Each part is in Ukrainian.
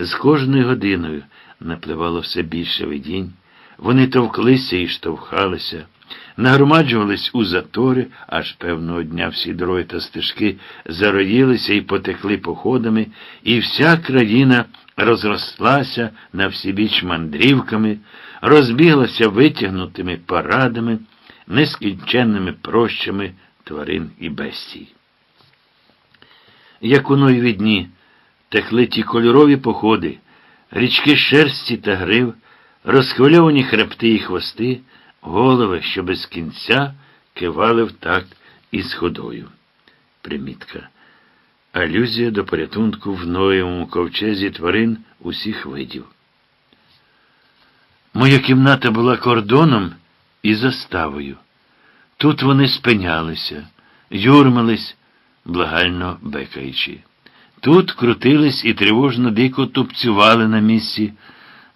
З кожною годиною напливало все більше видінь. Вони товклися і штовхалися, нагромаджувались у затори, аж певного дня всі дороги та стежки зароїлися і потекли походами, і вся країна розрослася на всібіч мандрівками, розбіглася витягнутими парадами, нескінченними прощами тварин і бестій. Як у нові дні текли ті кольорові походи, річки шерсті та грив, розхвильовані хребти і хвости, голови, що без кінця кивали в такт із ходою. Примітка. Алюзія до порятунку в Ноєвому ковчезі тварин усіх видів. Моя кімната була кордоном і заставою. Тут вони спинялися, юрмились, благально бекаючи. Тут крутились і тривожно дико тупцювали на місці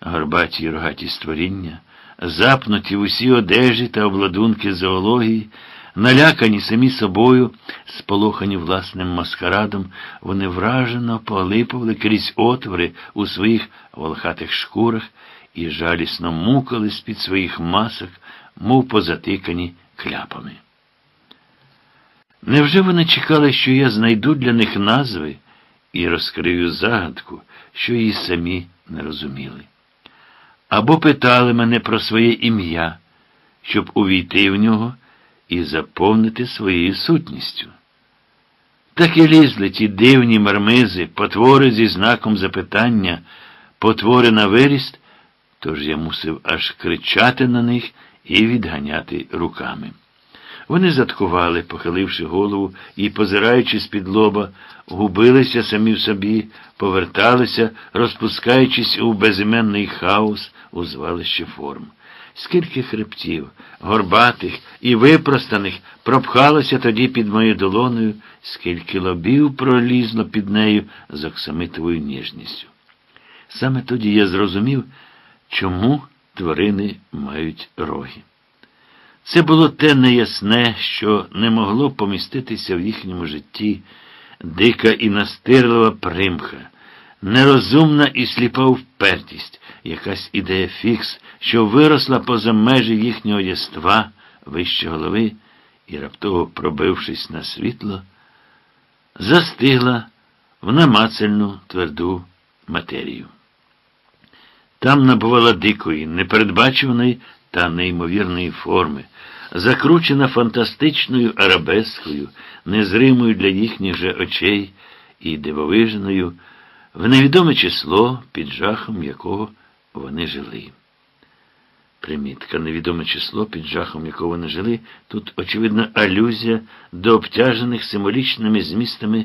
горбаті й рогаті створіння, запнуті в усі одежі та обладунки зоології, налякані самі собою, сполохані власним маскарадом, вони вражено поглипували крізь отвори у своїх волхатих шкурах і жалісно мукали з-під своїх масок, мов позатикані кляпами. Невже вони чекали, що я знайду для них назви і розкрию загадку, що її самі не розуміли? Або питали мене про своє ім'я, щоб увійти в нього і заповнити своєю сутністю? Так і лізли ті дивні мармизи, потвори зі знаком запитання, потвори на виріст, тож я мусив аж кричати на них і відганяти руками. Вони заткували, похиливши голову і, позираючи з-під лоба, губилися самі в собі, поверталися, розпускаючись у безіменний хаос у звалище форм. Скільки хребтів, горбатих і випростаних пропхалося тоді під моєю долоною, скільки лобів пролізло під нею з оксамитовою ніжністю. Саме тоді я зрозумів, чому тварини мають роги. Це було те неясне, що не могло поміститися в їхньому житті, дика і настирлива примха, нерозумна і сліпа впертість, якась ідея фікс, що виросла поза межі їхнього єства вище голови і, раптово пробившись на світло, застигла в намацельну тверду матерію. Там набувала дикої, непередбачуваної та неймовірної форми, закручена фантастичною арабескою, незримою для їхніх же очей і дивовижною, в невідоме число, під жахом якого вони жили. Примітка, невідоме число, під жахом якого вони жили, тут, очевидна, алюзія до обтяжених символічними змістами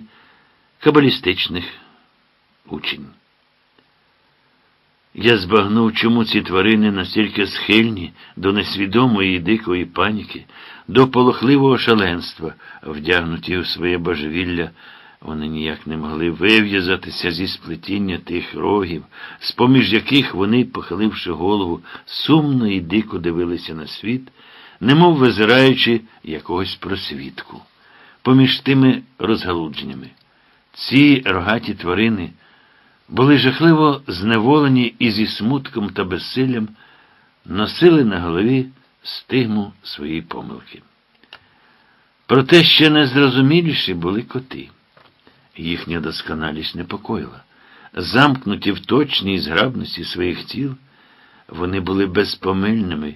кабалістичних учень. Я збагнув, чому ці тварини настільки схильні до несвідомої і дикої паніки, до полохливого шаленства, вдягнуті у своє божевілля, вони ніяк не могли вив'язатися зі сплетіння тих рогів, з поміж яких вони, похиливши голову, сумно і дико дивилися на світ, немов визираючи якогось просвітку. Поміж тими розгалудженнями. Ці рогаті тварини були жахливо зневолені і зі смутком та безсиллям носили на голові стигму своєї помилки. Проте ще незрозуміліші були коти. Їхня досконалість непокоїла. Замкнуті в точній зграбності своїх тіл, вони були безпомильними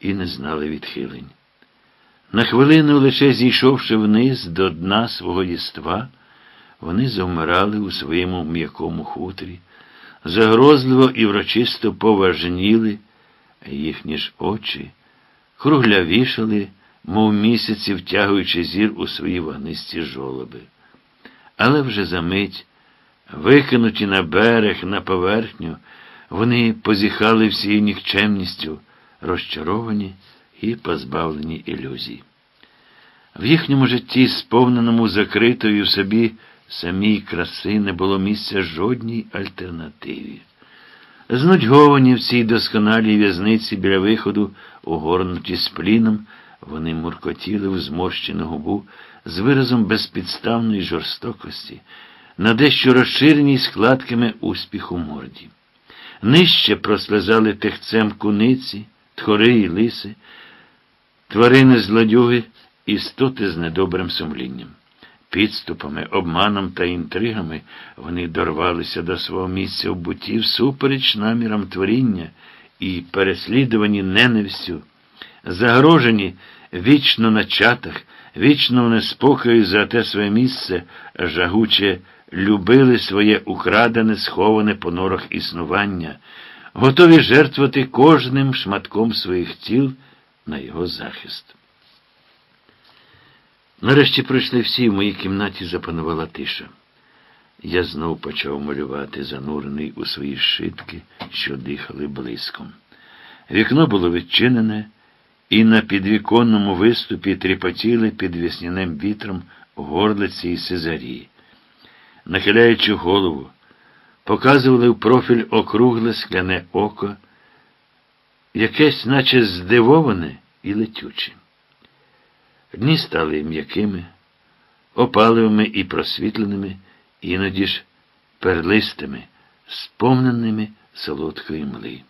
і не знали відхилень. На хвилину, лише зійшовши вниз до дна свого єства, вони завмирали у своєму м'якому хутрі, загрозливо і врочисто поважніли, їхні ж очі круглявішали, мов місяці, втягуючи зір у свої вогнисті жолоби. Але вже за мить, викинуті на берег, на поверхню, вони позіхали всією нікчемністю, розчаровані і позбавлені ілюзій. В їхньому житті, сповненому закритою собі самій краси, не було місця жодній альтернативі. Знудьговані в цій досконалій в'язниці біля виходу, угорнуті спліном, вони муркотіли в зморщену губу з виразом безпідставної жорстокості, на дещо розширеній складками успіху морді. Нижче прослизали техцем куниці, тхори і лиси, тварини злодюги, істоти з недобрим сумлінням. Підступами, обманом та інтригами вони дорвалися до свого місця в буті всупереч намірам творіння і переслідувані ненавистю, загрожені вічно на чатах, вічно в неспокою за те своє місце, жагуче любили своє украдене, сховане по норах існування, готові жертвувати кожним шматком своїх тіл на його захист. Нарешті пройшли всі, в моїй кімнаті запанувала тиша. Я знов почав малювати, занурений у свої шитки, що дихали блиском. Вікно було відчинене, і на підвіконному виступі тріпотіли під весняним вітром горлиці і сезарії. Нахиляючи голову, показували в профіль округле скляне око, якесь, наче здивоване і летюче. Дні стали м'якими, опаливими і просвітленими, іноді ж перлистими, сповненими солодкої мли.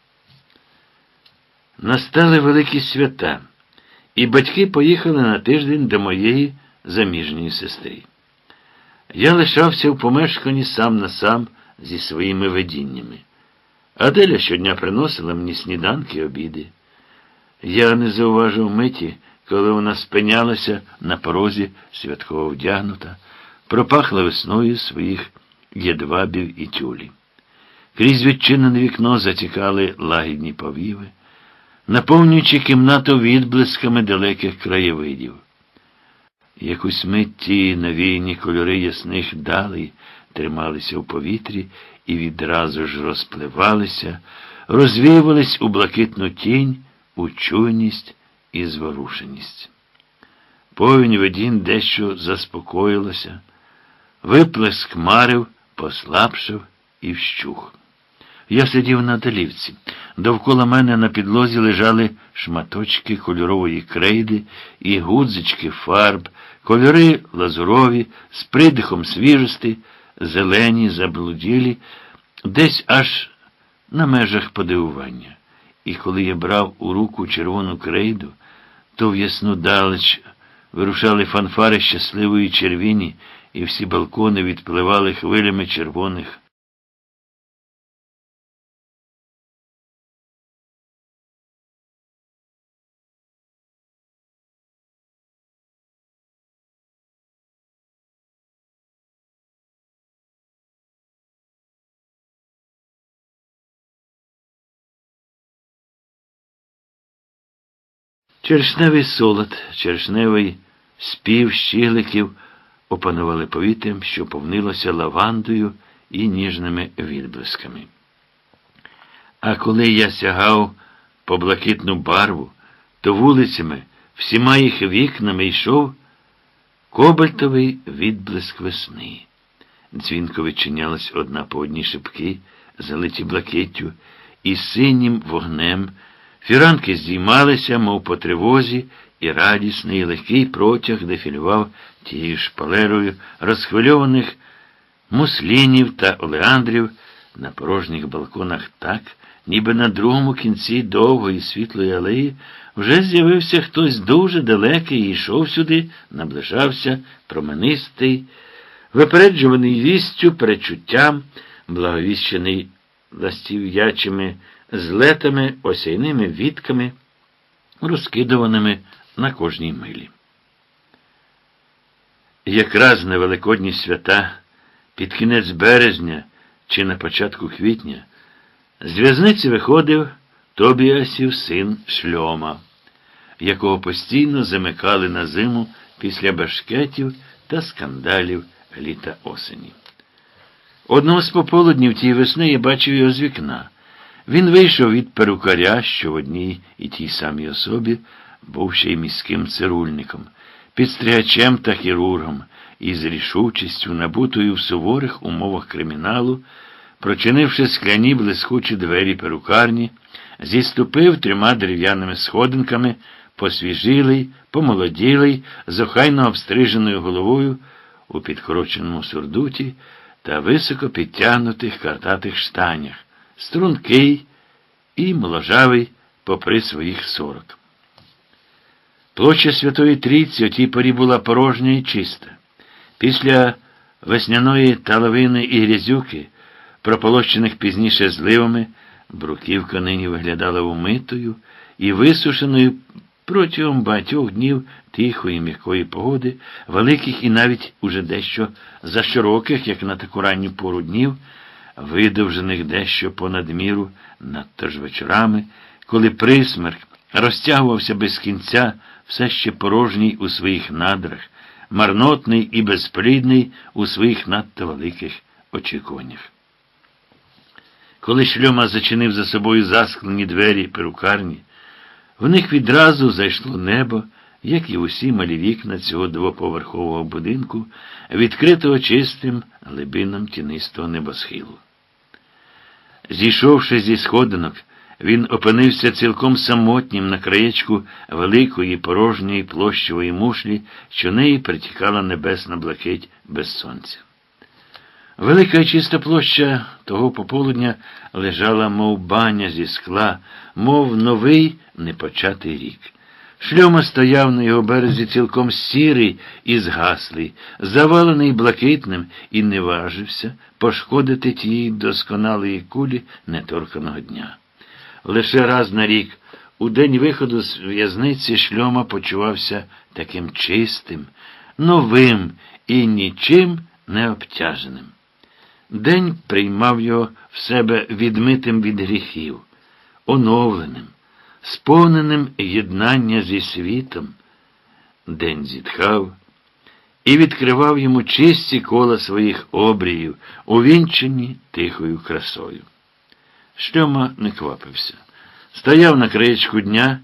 Настали великі свята, і батьки поїхали на тиждень до моєї заміжньої сестри. Я лишався в помешканні сам на сам зі своїми видіннями. Аделя щодня приносила мені сніданки обіди. Я не зауважив миті, коли вона спинялася на порозі, святково вдягнута, пропахла весною своїх єдвабів і тюлі. Крізь відчинене вікно затікали лагідні повіви, наповнюючи кімнату відблисками далеких краєвидів. Якусь мить ті навійні кольори ясних далей трималися в повітрі і відразу ж розпливалися, розвіювались у блакитну тінь, у чуйність і зворушеність. Повінь видін дещо заспокоїлася, виплеск марив, послабшив і вщух. Я сидів на долівці. Довкола мене на підлозі лежали шматочки кольорової крейди і гудзички фарб, кольори лазурові, з придихом свіжості, зелені, заблуділі, десь аж на межах подивування. І коли я брав у руку червону крейду, то в ясну далеч вирушали фанфари щасливої червіні, і всі балкони відпливали хвилями червоних. Черешневий солод, черешневий спів щігликів опанували повітрям, що повнилося лавандою і ніжними відблисками. А коли я сягав по блакитну барву, то вулицями, всіма їх вікнами йшов кобальтовий відблиск весни. Дзвінко відчинялась одна по одній шибки, залиті блакиттю, і синім вогнем. Фіранки здіймалися, мов по тривозі, і радісний легкий протяг дефілював тією шпалерою розхвильованих муслінів та олеандрів на порожніх балконах так, ніби на другому кінці довгої світлої алеї вже з'явився хтось дуже далекий і йшов сюди, наближався променистий, випереджуваний вістю, перечуттям, благовіщений ластів'ячими злетами, осяйними вітками, розкидуваними на кожній милі. Якраз на Великодні свята, під кінець березня чи на початку квітня, з в'язниці виходив Тобіасів син шльома, якого постійно замикали на зиму після башкетів та скандалів літа осені. Одного з пополуднів тієї весни я бачив його з вікна. Він вийшов від перукаря, що в одній і тій самій особі був ще й міським цирульником, підстригачем та хірургом, і з рішучістю, набутою в суворих умовах криміналу, прочинивши скляні блискучі двері перукарні, зіступив трьома дерев'яними сходинками, посвіжилий, помолоділий, з охайно обстриженою головою у підкороченому сурдуті, та високо підтягнутих картатих штанях, стрункий і моложавий попри своїх сорок. Площа Святої Трійці о тій порі була порожня і чиста. Після весняної таловини і грязюки, прополощених пізніше зливами, бруківка нині виглядала умитою і висушеною протягом багатьох днів тихої м'якої погоди, великих і навіть уже дещо зашироких, як на таку ранню пору днів, видовжених дещо понад міру, надто ж вечорами, коли присмерк розтягувався без кінця, все ще порожній у своїх надрах, марнотний і безплідний у своїх надто великих очікуваннях. Коли шльома зачинив за собою засклені двері перукарні, в них відразу зайшло небо, як і усі малі вікна цього двоповерхового будинку, відкритого чистим глибинам тінистого небосхилу. Зійшовши зі сходинок, він опинився цілком самотнім на краєчку великої порожньої площової мушлі, що неї притікала небесна блакить без сонця. Велика і чиста площа того пополудня лежала, мов баня зі скла, мов новий непочатий рік. Шльома стояв на його березі цілком сірий і згаслий, завалений блакитним, і не важився пошкодити тієї досконалої кулі неторканого дня. Лише раз на рік, у день виходу з в'язниці, шльома почувався таким чистим, новим і нічим не обтяженим. День приймав його в себе відмитим від гріхів, оновленим, сповненим єднання зі світом. День зітхав і відкривав йому чисті кола своїх обріїв, увінчені тихою красою. Шльома не квапився, стояв на краєчку дня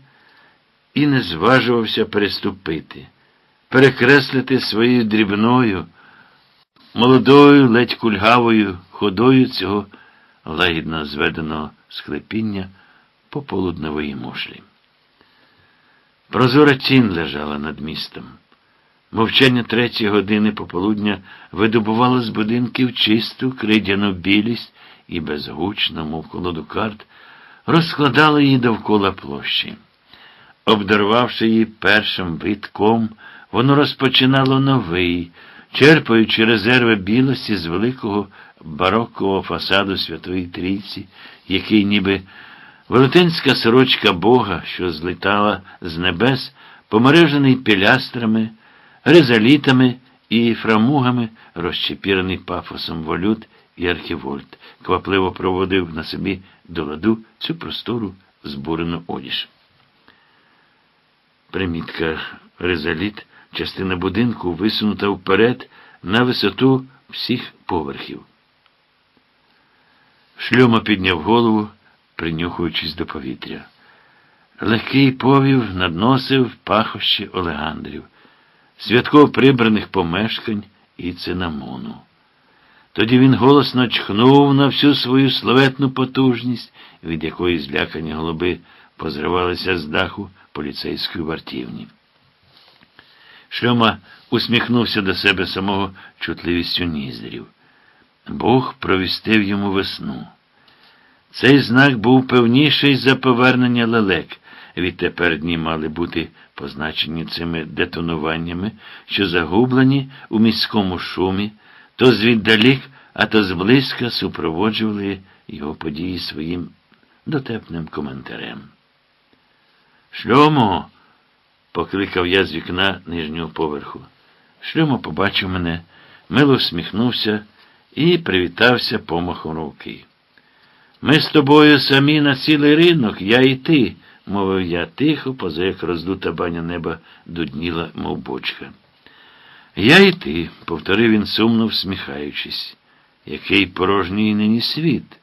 і не зважувався переступити, перекреслити своєю дрібною молодою, ледь кульгавою ходою цього лагідно зведеного склепіння пополудневої мушлі. Прозора тінь лежала над містом. Мовчання третьої години пополудня видобувало з будинків чисту кридяну білість і безгучно, мов колоду карт, розкладало її довкола площі. Обдарвавши її першим витком, воно розпочинало новий, черпаючи резерви білості з великого барокового фасаду Святої Трійці, який ніби велетенська сорочка Бога, що злітала з небес, помережений пілястрами, резалітами і фрамугами, розчепірений пафосом волют і архівольт, квапливо проводив на собі до ладу цю простору збурену одіж. Примітка резаліт частина будинку висунута вперед на висоту всіх поверхів. Шльома підняв голову, принюхуючись до повітря. Легкий повів надносив пахощі олегандрів, святково прибраних помешкань і цинамону. Тоді він голосно чхнув на всю свою славетну потужність, від якої злякані голуби позривалися з даху поліцейської вартівні. Шльома усміхнувся до себе самого чутливістю ніздрів. Бог провістив йому весну. Цей знак був певніший за повернення лелек. Відтепер дні мали бути позначені цими детонуваннями, що загублені у міському шумі, то звіддалік, а то зблизька супроводжували його події своїм дотепним коментарем. Шльомо покликав я з вікна нижнього поверху. Шльома побачив мене, мило всміхнувся і привітався помахом руки. Ми з тобою самі на цілий ринок, я і ти, мовив я тихо, поза як роздута баня неба дудніла, мов бочка. Я і ти, повторив він сумно всміхаючись, який порожній нині світ.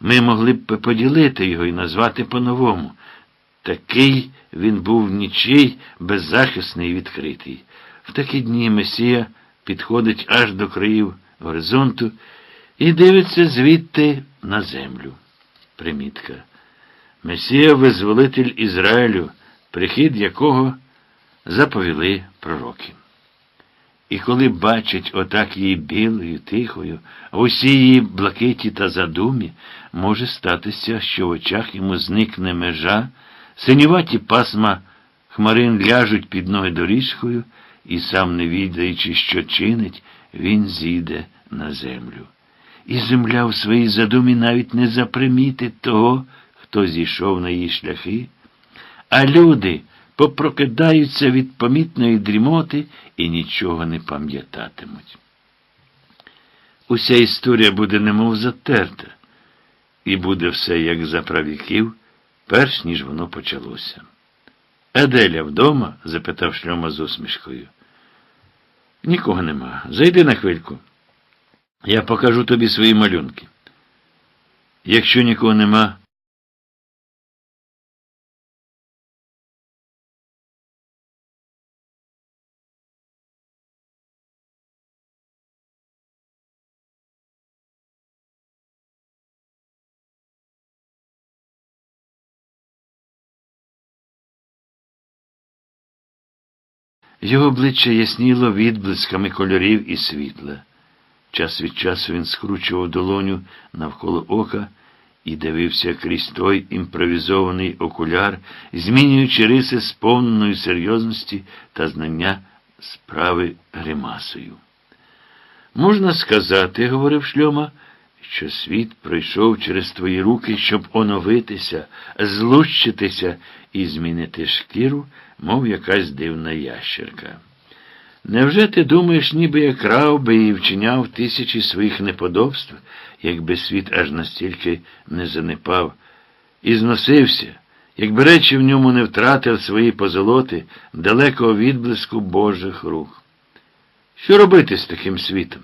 Ми могли б поділити його і назвати по-новому. Такий він був нічий, беззахисний і відкритий. В такі дні Месія підходить аж до країв горизонту і дивиться звідти на землю. Примітка. Месія визволитель Ізраїлю, прихід якого заповіли пророки. І коли бачать отак її білою, тихою, в усій її блакиті та задумі, може статися, що в очах йому зникне межа, синюваті пасма хмарин ляжуть під ноги доріжкою, і сам, не відаючи, що чинить, він зійде на землю. І земля в своїй задумі навіть не запримітить того, хто зійшов на її шляхи, а люди попрокидаються від помітної дрімоти і нічого не пам'ятатимуть. Уся історія буде немов затерта, і буде все як за правіків, перш ніж воно почалося. Еделя вдома? запитав шльома з усмішкою. Нікого нема. Зайди на хвильку. Я покажу тобі свої малюнки. Якщо нікого нема, Його обличчя ясніло відблисками кольорів і світла. Час від часу він скручував долоню навколо ока і дивився крізь той імпровізований окуляр, змінюючи риси сповненої серйозності та знання справи гримасою. Можна сказати, говорив шльома, що світ пройшов через твої руки, щоб оновитися, злущитися і змінити шкіру, мов якась дивна ящерка. Невже ти думаєш, ніби я крав би і вчиняв тисячі своїх неподобств, якби світ аж настільки не занепав, і зносився, якби речі в ньому не втратив свої позолоти далекого відблиску Божих рук? Що робити з таким світом?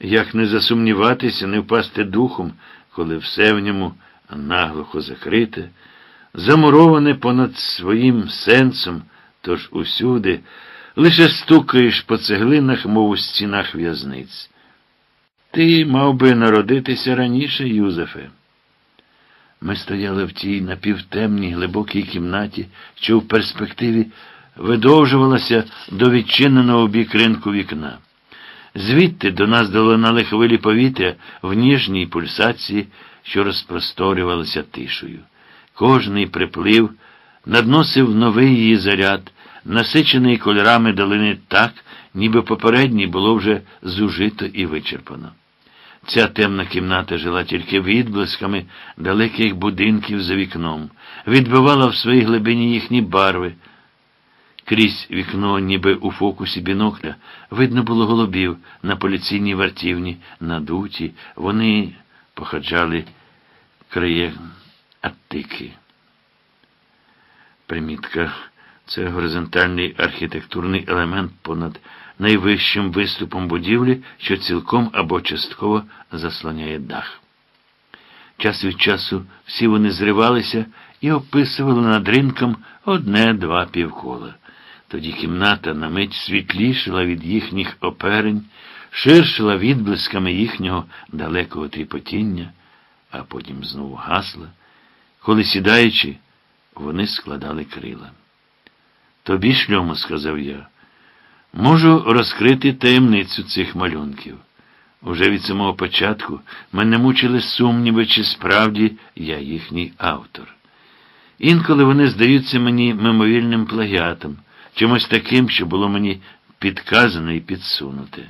Як не засумніватися, не впасти духом, коли все в ньому наглухо закрите, замуроване понад своїм сенсом, тож усюди лише стукаєш по цеглинах, мов у стінах в'язниць. Ти мав би народитися раніше, Юзефе. Ми стояли в тій напівтемній глибокій кімнаті, що в перспективі видовжувалася до відчиненого бік ринку вікна. Звідти до нас долинали хвилі повітря в ніжній пульсації, що розпросторювалася тишею. Кожний приплив надносив новий її заряд, насичений кольорами долини так, ніби попередній було вже зужито і вичерпано. Ця темна кімната жила тільки відблисками далеких будинків за вікном, відбивала в своїй глибині їхні барви. Крізь вікно, ніби у фокусі бінокля, видно було голубів на поліційній вартівні, надуті, вони походжали крає Аттики. Примітка це горизонтальний архітектурний елемент понад найвищим виступом будівлі, що цілком або частково заслоняє дах. Час від часу всі вони зривалися і описували над ринком одне-два півкола. Тоді кімната на мить світлішила від їхніх оперень, ширшила відблисками їхнього далекого тріпотіння, а потім знову гасла. Коли сідаючи, вони складали крила. Тобі, шльому, сказав я, можу розкрити таємницю цих малюнків. Уже від самого початку мене мучили сумніви, чи справді я їхній автор. Інколи вони здаються мені мимовільним плагіатом, чимось таким, що було мені підказано і підсунуте.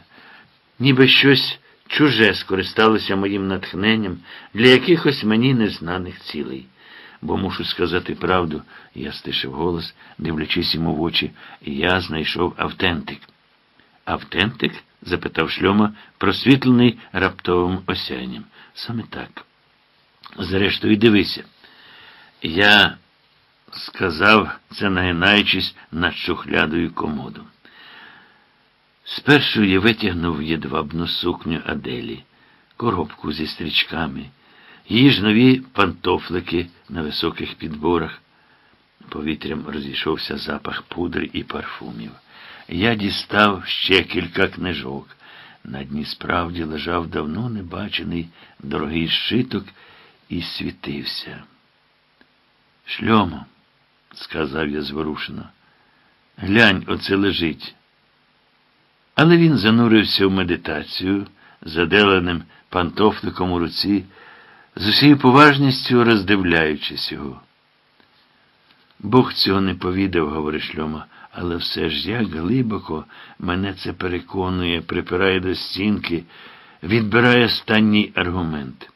Ніби щось чуже скористалося моїм натхненням для якихось мені незнаних цілей. Бо мушу сказати правду, я стишив голос, дивлячись йому в очі, я знайшов автентик. Автентик? запитав шльома, просвітлений раптовим осяянням. Саме так. Зрештою, дивися. Я сказав це, нагинаючись над шухлядою комоду. Спершу я витягнув єдвабну сукню Аделі, коробку зі стрічками, її ж нові пантофлики на високих підборах. Повітрям розійшовся запах пудри і парфумів. Я дістав ще кілька книжок. На дні справді лежав давно небачений дорогий шиток і світився. Шльомо, сказав я зворушено, глянь, оце лежить. Але він занурився в медитацію, заделаним пантофликом у руці, з усією поважністю роздивляючись його. Бог цього не повідав, говорить шльома, але все ж як глибоко мене це переконує, припирає до стінки, відбирає останній аргумент.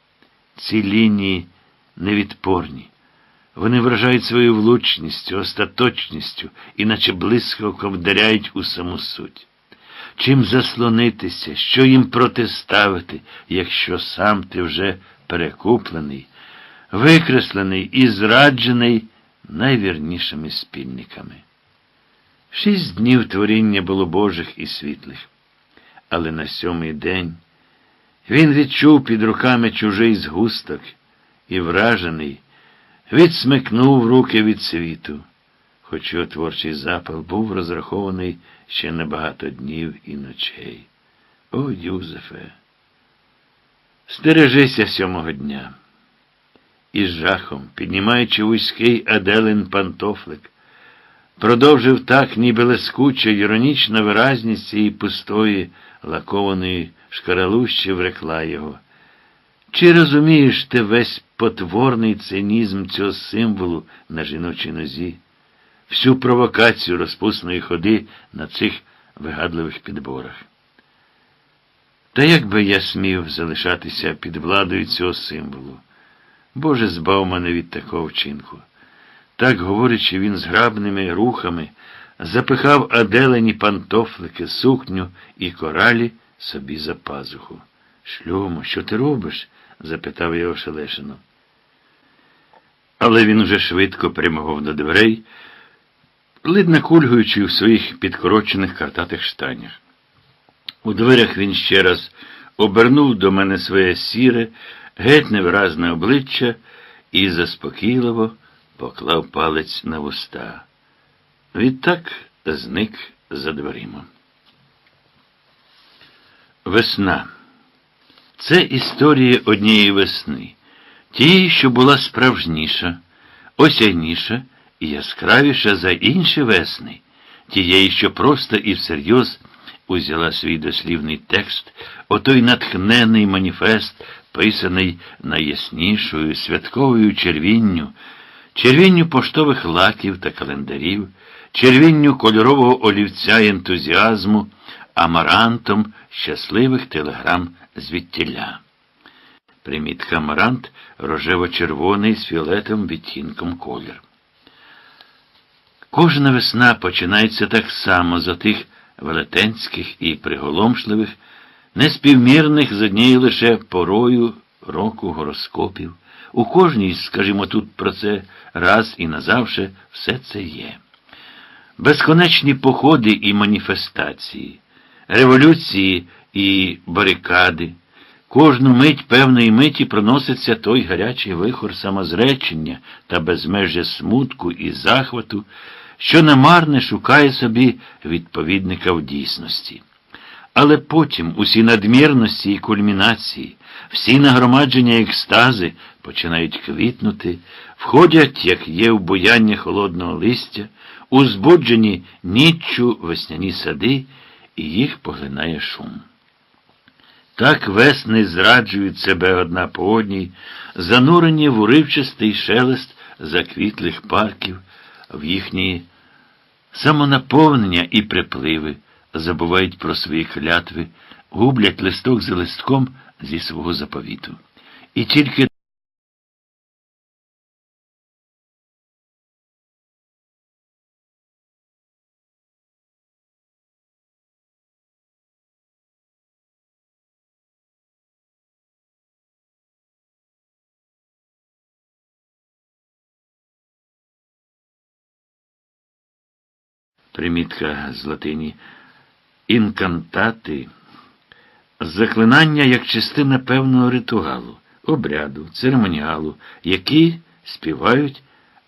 Ці лінії невідпорні. Вони вражають своєю влучністю, остаточністю, іначе блискавко вдаряють у саму суть. Чим заслонитися, що їм протиставити, якщо сам ти вже перекуплений, викреслений і зраджений найвірнішими спільниками. Шість днів творіння було Божих і світлих, але на сьомий день він відчув під руками чужий згусток і, вражений, відсмикнув руки від світу, хоч його творчий запал був розрахований ще на багато днів і ночей. О, Юзефе, стережися сьомого дня. Із жахом, піднімаючи вузький Аделин пантофлик, продовжив так, ніби лескуча, іронічна виразність цієї пустої, лакованої шкаралущі врекла його. Чи розумієш ти весь потворний цинізм цього символу на жіночій нозі, всю провокацію розпусної ходи на цих вигадливих підборах? Та як би я смів залишатися під владою цього символу? Боже, збав мене від такого вчинку. Так, говорячи, він зграбними рухами запихав аделені пантофлики, сукню і коралі собі за пазуху. Шльомо, що ти робиш? запитав я ошелешено. Але він уже швидко прямував до дверей, лидно кульгуючи в своїх підкорочених картатих штанях. У дверях він ще раз обернув до мене своє сіре, геть невиразне обличчя і заспокійливо поклав палець на вуста. Відтак зник за дверима. Весна. Це історія однієї весни, тієї, що була справжніша, осяйніша і яскравіша за інші весни, тієї, що просто і всерйоз узяла свій дослівний текст, отой натхнений маніфест, писаний найяснішою святковою червінню, червінню поштових лаків та календарів, червінню кольорового олівця ентузіазму, амарантом щасливих телеграм звідтіля. Примітка амарант рожево-червоний з фіолетовим відтінком колір. Кожна весна починається так само з отих велетенських і приголомшливих, неспівмірних з однією лише порою року гороскопів. У кожній, скажімо тут про це раз і назавше, все це є. Безконечні походи і маніфестації, революції і барикади. Кожну мить певної миті проноситься той гарячий вихор самозречення та безмежжя смутку і захвату, що намарне шукає собі відповідника в дійсності. Але потім усі надмірності і кульмінації, всі нагромадження екстази починають квітнути, входять, як є в бояння холодного листя, узбуджені ніччю весняні сади, і їх поглинає шум. Так весни зраджують себе одна по одній, занурені в уривчастий шелест заквітлих парків, в їхні самонаповнення і припливи, забувають про свої клятви, гублять листок за листком зі свого заповіту. І тільки примітка з латині, інкантати, заклинання як частина певного ритуалу, обряду, церемоніалу, які співають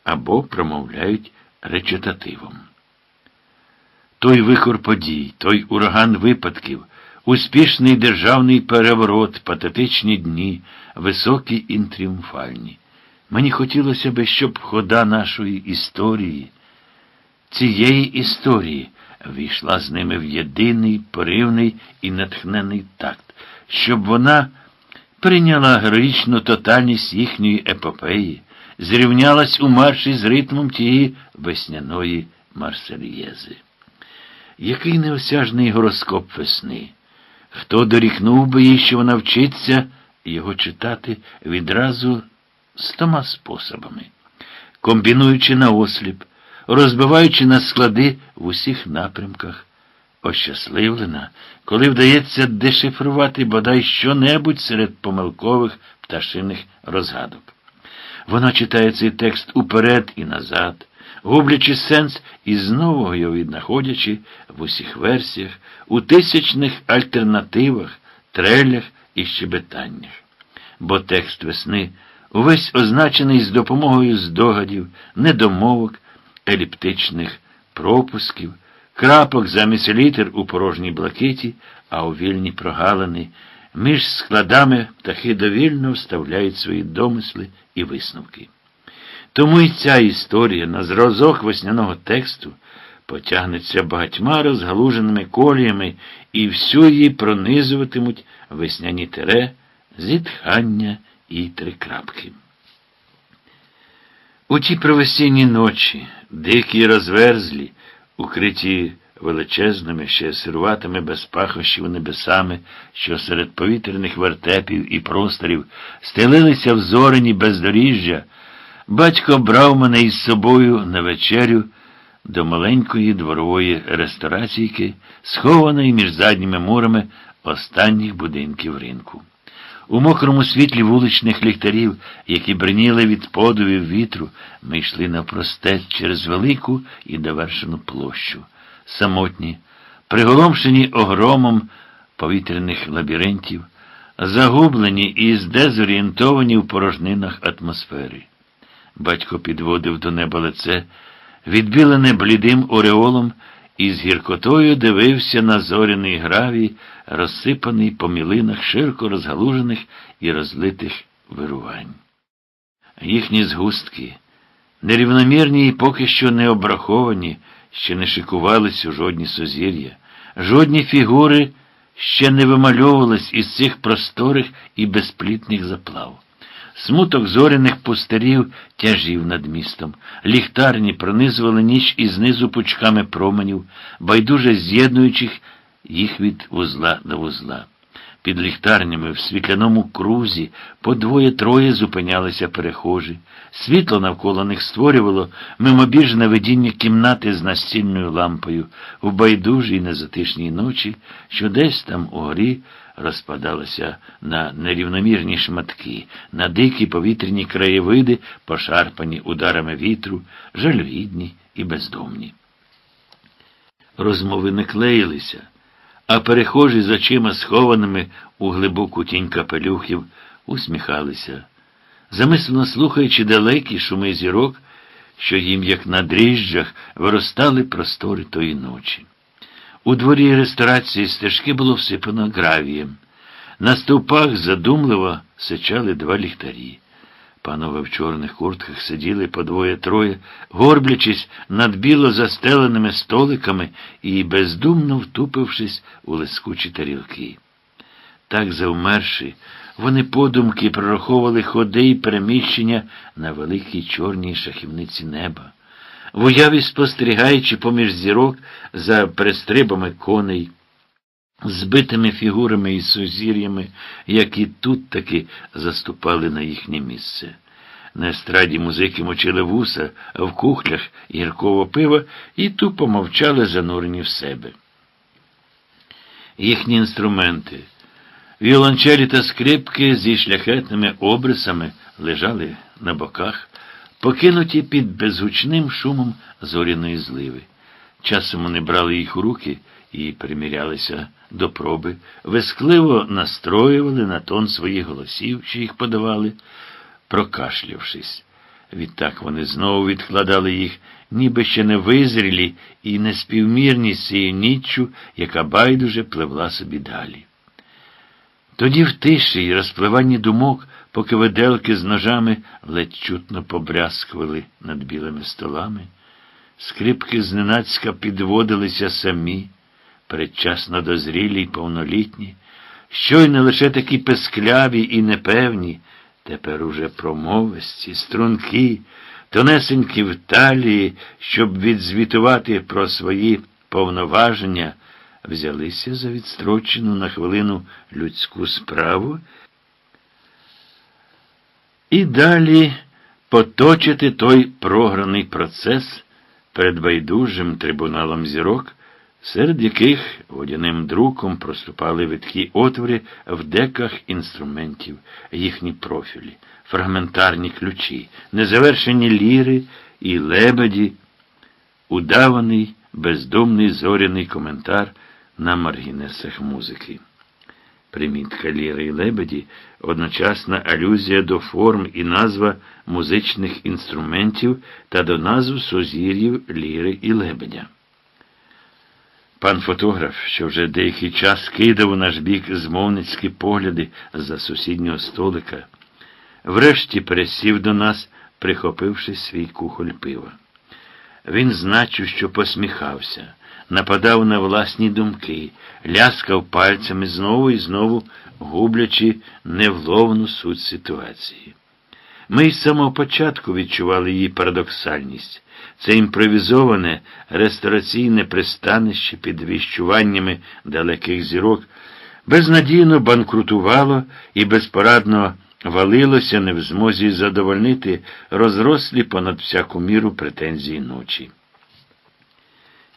або промовляють речитативом. Той вихор подій, той ураган випадків, успішний державний переворот, патетичні дні, високі і тріумфальні. Мені хотілося би, щоб хода нашої історії цієї історії війшла з ними в єдиний, поривний і натхнений такт, щоб вона прийняла героїчну тотальність їхньої епопеї, зрівнялась у марші з ритмом тієї весняної Марсельєзи. Який неосяжний гороскоп весни? Хто дорікнув би їй, що вона вчиться його читати відразу стома способами, комбінуючи на осліп, розбиваючи на склади в усіх напрямках, ощасливлена, коли вдається дешифрувати бодай що-небудь серед помилкових пташиних розгадок. Вона читає цей текст уперед і назад, гублячи сенс і знову його віднаходячи в усіх версіях, у тисячних альтернативах, трелях і щебетаннях. Бо текст весни увесь означений з допомогою здогадів, недомовок, еліптичних пропусків, крапок замість літер у порожній блакиті, а у вільні прогалини. Між складами птахи довільно вставляють свої домисли і висновки. Тому і ця історія на зразок весняного тексту потягнеться багатьма розгалуженими коліями і всю її пронизуватимуть весняні тере, зітхання і три крапки. У ті провесінні ночі, дикі й розверзлі, укриті величезними, ще сируватими без пахощів небесами, що серед повітряних вертепів і просторів стелилися взорені бездоріжжя, батько брав мене із собою на вечерю до маленької дворової рестораційки, схованої між задніми мурами останніх будинків ринку. У мокрому світлі вуличних ліхтарів, які бриніли від подувів вітру, ми йшли навпростець через велику і довершену площу, самотні, приголомшені огромом повітряних лабіринтів, загублені і здезорієнтовані в порожнинах атмосфери. Батько підводив до неба лице, відбілене блідим ореолом, і з гіркотою дивився на зоряний гравій, розсипаний по мілинах широко розгалужених і розлитих вирувань. Їхні згустки, нерівномірні і поки що не обраховані, ще не шикувались у жодні сузір'я, жодні фігури ще не вимальовувались із цих просторих і безплітних заплав. Смуток зоряних пустирів тяжів над містом. Ліхтарні пронизували ніч і знизу пучками променів, байдуже з'єднуючих їх від вузла до вузла. Під ліхтарнями в світляному крузі по двоє-троє зупинялися перехожі. Світло навколо них створювало мимобіжне видіння кімнати з настільною лампою в байдужій незатишній ночі, що десь там угорі розпадалося на нерівномірні шматки, на дикі повітряні краєвиди, пошарпані ударами вітру, жалюгідні і бездомні. Розмови не клеїлися, а перехожі з очима схованими у глибоку тінь капелюхів усміхалися, замислено слухаючи далекі шуми зірок, що їм, як на дріжджах, виростали простори тої ночі. У дворі ресторації стежки було всипано гравієм. На стовпах задумливо сичали два ліхтарі. Панове в чорних куртках сиділи по двоє-троє, горблячись над біло застеленими столиками і бездумно втупившись у лискучі тарілки. Так завмерши, вони подумки прораховували ходи і переміщення на великій чорній шахівниці неба в уяві спостерігаючи поміж зірок за перестрибами коней, збитими фігурами і сузір'ями, які тут таки заступали на їхнє місце. На естраді музики мочили вуса, в кухлях гіркового пива і тупо мовчали, занурені в себе. Їхні інструменти, віолончелі та скрипки зі шляхетними обрисами лежали на боках покинуті під безгучним шумом зоряної зливи. Часом вони брали їх у руки і примірялися до проби, вескливо настроювали на тон своїх голосів, що їх подавали, прокашлявшись. Відтак вони знову відкладали їх, ніби ще не визрілі і неспівмірні з цією ніччю, яка байдуже пливла собі далі. Тоді в тиші й розпливанні думок поки виделки з ножами ледь чутно побрязкували над білими столами, Скрипки зненацька підводилися самі, передчасно дозрілі й повнолітні, щойно лише такі пескляві і непевні, тепер уже промовисті, струнки, тонесенькі в талії, щоб відзвітувати про свої повноваження, взялися за відстрочену на хвилину людську справу і далі поточити той програний процес перед байдужим трибуналом зірок, серед яких водяним друком проступали видкі отвори в деках інструментів, їхні профілі, фрагментарні ключі, незавершені ліри і лебеді, удаваний, бездумний зоряний коментар на маргінесах музики. Примітка ліри і лебеді одночасна алюзія до форм і назва музичних інструментів та до назв сузір'їв ліри і лебедя. Пан фотограф, що вже деякий час кидав у наш бік змовницькі погляди за сусіднього столика, врешті пересів до нас, прихопивши свій кухоль пива. Він значив, що посміхався нападав на власні думки, ляскав пальцями знову і знову, гублячи невловну суть ситуації. Ми з самого початку відчували її парадоксальність. Це імпровізоване рестораційне пристанище під віщуваннями далеких зірок безнадійно банкрутувало і безпорадно валилося не в змозі задовольнити розрослі понад всяку міру претензії ночі.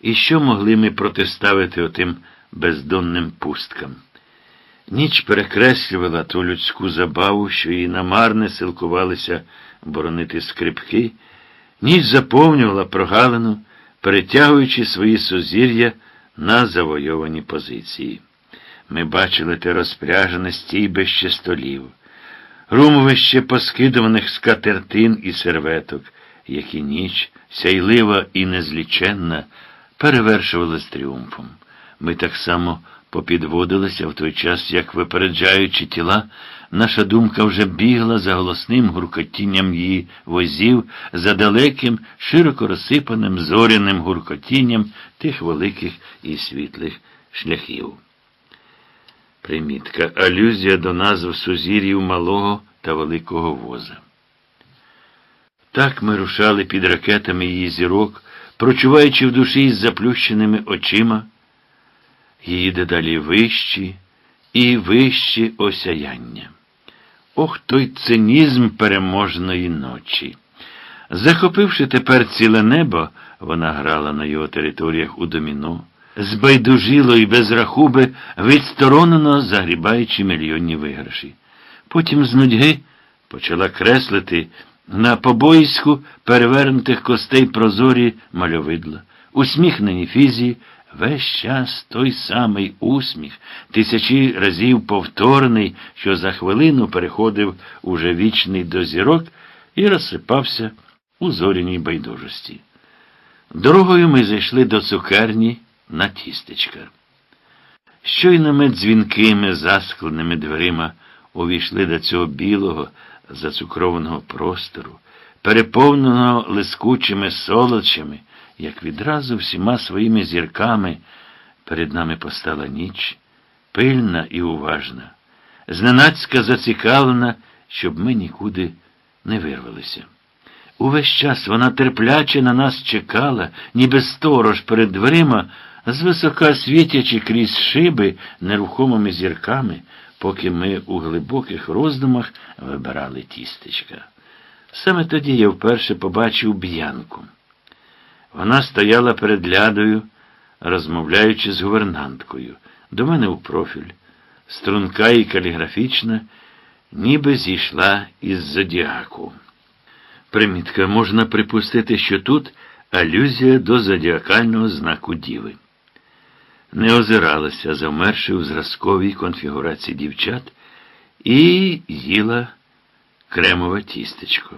І що могли ми протиставити отим бездонним пусткам? Ніч перекреслювала ту людську забаву, що її намарне силкувалися боронити скрипки, ніч заповнювала прогалину, перетягуючи свої сузір'я на завойовані позиції. Ми бачили те розпряжене стійбище столів, румовище поскидуваних скатертин і серветок, які ніч, сяйлива і незліченна, перевершували тріумфом. Ми так само попідводилися в той час, як, випереджаючи тіла, наша думка вже бігла за голосним гуркотінням її возів, за далеким, широко розсипаним зоряним гуркотінням тих великих і світлих шляхів. Примітка алюзія до назв сузір'їв малого та великого воза. Так ми рушали під ракетами її зірок прочуваючи в душі з заплющеними очима, її дедалі вищі і вищі осяяння. Ох той цинізм переможної ночі. Захопивши тепер ціле небо, вона грала на його територіях у доміно, збайдужило і без рахуби, відсторонено загрібаючи мільйонні виграші. Потім з нудьги почала креслити на побоїську перевернутих костей прозорі мальовидла, усміхнені фізії, весь час той самий усміх, тисячі разів повторений, що за хвилину переходив уже вічний до зірок і розсипався у зоряній байдужості. Дорогою ми зайшли до цукерні на тістечка. Щойно ми дзвінкими заскленими дверима увійшли до цього білого, зацукрованого простору, переповненого лискучими солодчами, як відразу всіма своїми зірками перед нами постала ніч, пильна і уважна, зненацька зацікавлена, щоб ми нікуди не вирвалися. Увесь час вона терпляче на нас чекала, ніби сторож перед дверима, звисока світячи крізь шиби нерухомими зірками поки ми у глибоких роздумах вибирали тістечка. Саме тоді я вперше побачив б'янку. Вона стояла перед лядою, розмовляючи з гувернанткою, до мене у профіль, струнка і каліграфічна, ніби зійшла із зодіаку. Примітка можна припустити, що тут алюзія до зодіакального знаку Діви не озиралася, завмерши у зразковій конфігурації дівчат, і їла кремове тістечко.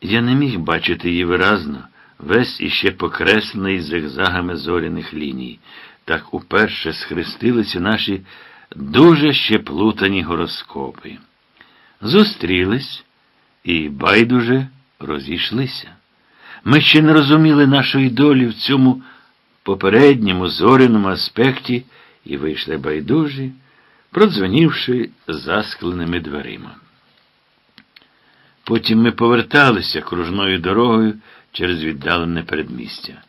Я не міг бачити її виразно, весь іще покреслений зигзагами зоряних ліній. Так уперше схрестилися наші дуже ще плутані гороскопи. Зустрілись і байдуже розійшлися. Ми ще не розуміли нашої долі в цьому попередньому зоряному аспекті і вийшли байдужі, продзвонівши заскленими дверима. Потім ми поверталися кружною дорогою через віддалене передмістя.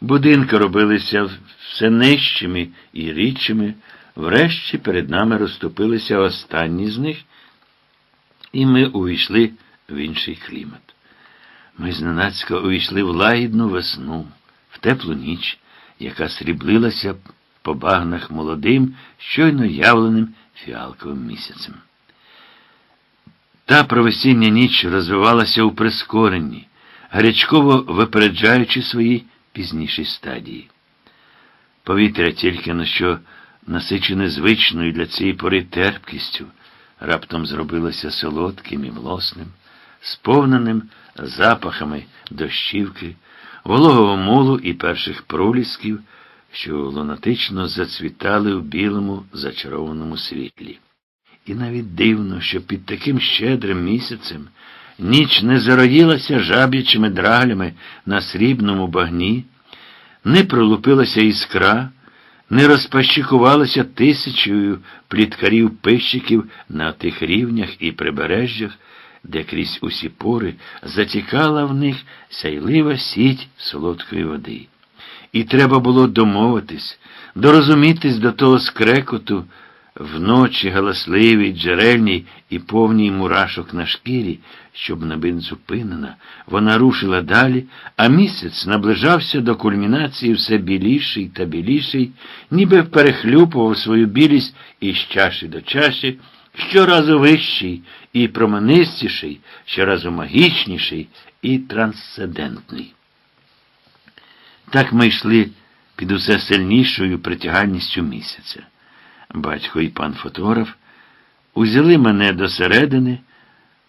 Будинки робилися все нижчими і рідшими, врешті перед нами розступилися останні з них, і ми увійшли в інший клімат. Ми зненацька увійшли в лагідну весну, в теплу ніч, яка сріблилася по багнах молодим, щойно явленим фіалковим місяцем. Та провесіння ніч розвивалася у прискоренні, гарячково випереджаючи свої пізніші стадії. Повітря тільки на що насичене звичною для цієї пори терпкістю, раптом зробилося солодким і млосним, сповненим запахами дощівки, вологого мулу і перших пролісків, що лунатично зацвітали в білому зачарованому світлі. І навіть дивно, що під таким щедрим місяцем ніч не зароїлася жаб'ячими драглями на срібному багні, не пролупилася іскра, не розпащикувалася тисячою пліткарів пищиків на тих рівнях і прибережжях, де крізь усі пори затікала в них сяйлива сіть солодкої води. І треба було домовитись, дорозумітись до того скрекоту, вночі галасливій, джерельній і повній мурашок на шкірі, щоб набин зупинена, вона рушила далі, а місяць наближався до кульмінації все біліший та біліший, ніби перехлюпував свою білість із чаші до чаші, щоразу вищий і променистіший, щоразу магічніший і трансцендентний. Так ми йшли під усе сильнішою притягальністю місяця. Батько і пан фотограф узяли мене до середини,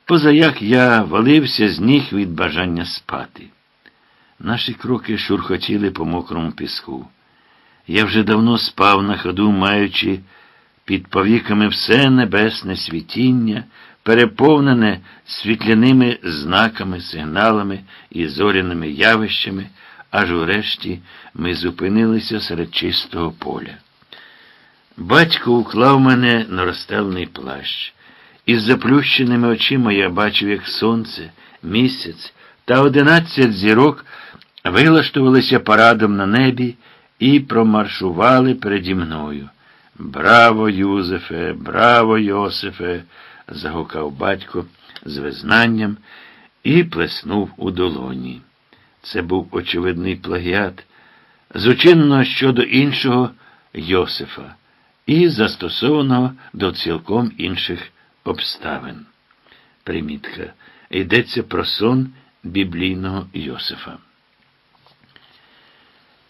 позаяк я валився з ніг від бажання спати. Наші кроки шурхотіли по мокрому піску. Я вже давно спав на ходу, маючи під повіками все небесне світіння, переповнене світляними знаками, сигналами і зоряними явищами, аж урешті ми зупинилися серед чистого поля. Батько уклав мене на розстелений плащ. Із заплющеними очима я бачив, як сонце, місяць та одинадцять зірок вилаштувалися парадом на небі і промаршували переді мною. Браво, Юзефе, браво, Йосифе, загукав батько з визнанням і плеснув у долоні. Це був очевидний плагіат, з щодо іншого Йосифа і застосованого до цілком інших обставин. Примітка. Йдеться про сон біблійного Йосифа.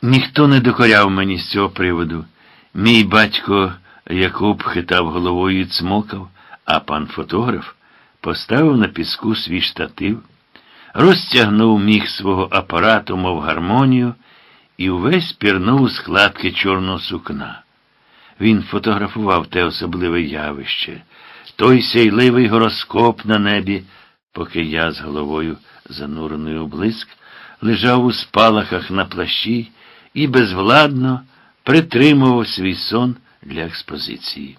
Ніхто не докоряв мені з цього приводу. Мій батько Якуб хитав головою і цмокав, а пан фотограф поставив на піску свій штатив, розтягнув міг свого апарату, мов гармонію, і увесь пірнув складки чорного сукна. Він фотографував те особливе явище, той сяйливий гороскоп на небі, поки я з головою, зануреною у блиск, лежав у спалахах на плащі і безвладно притримував свій сон для експозиції.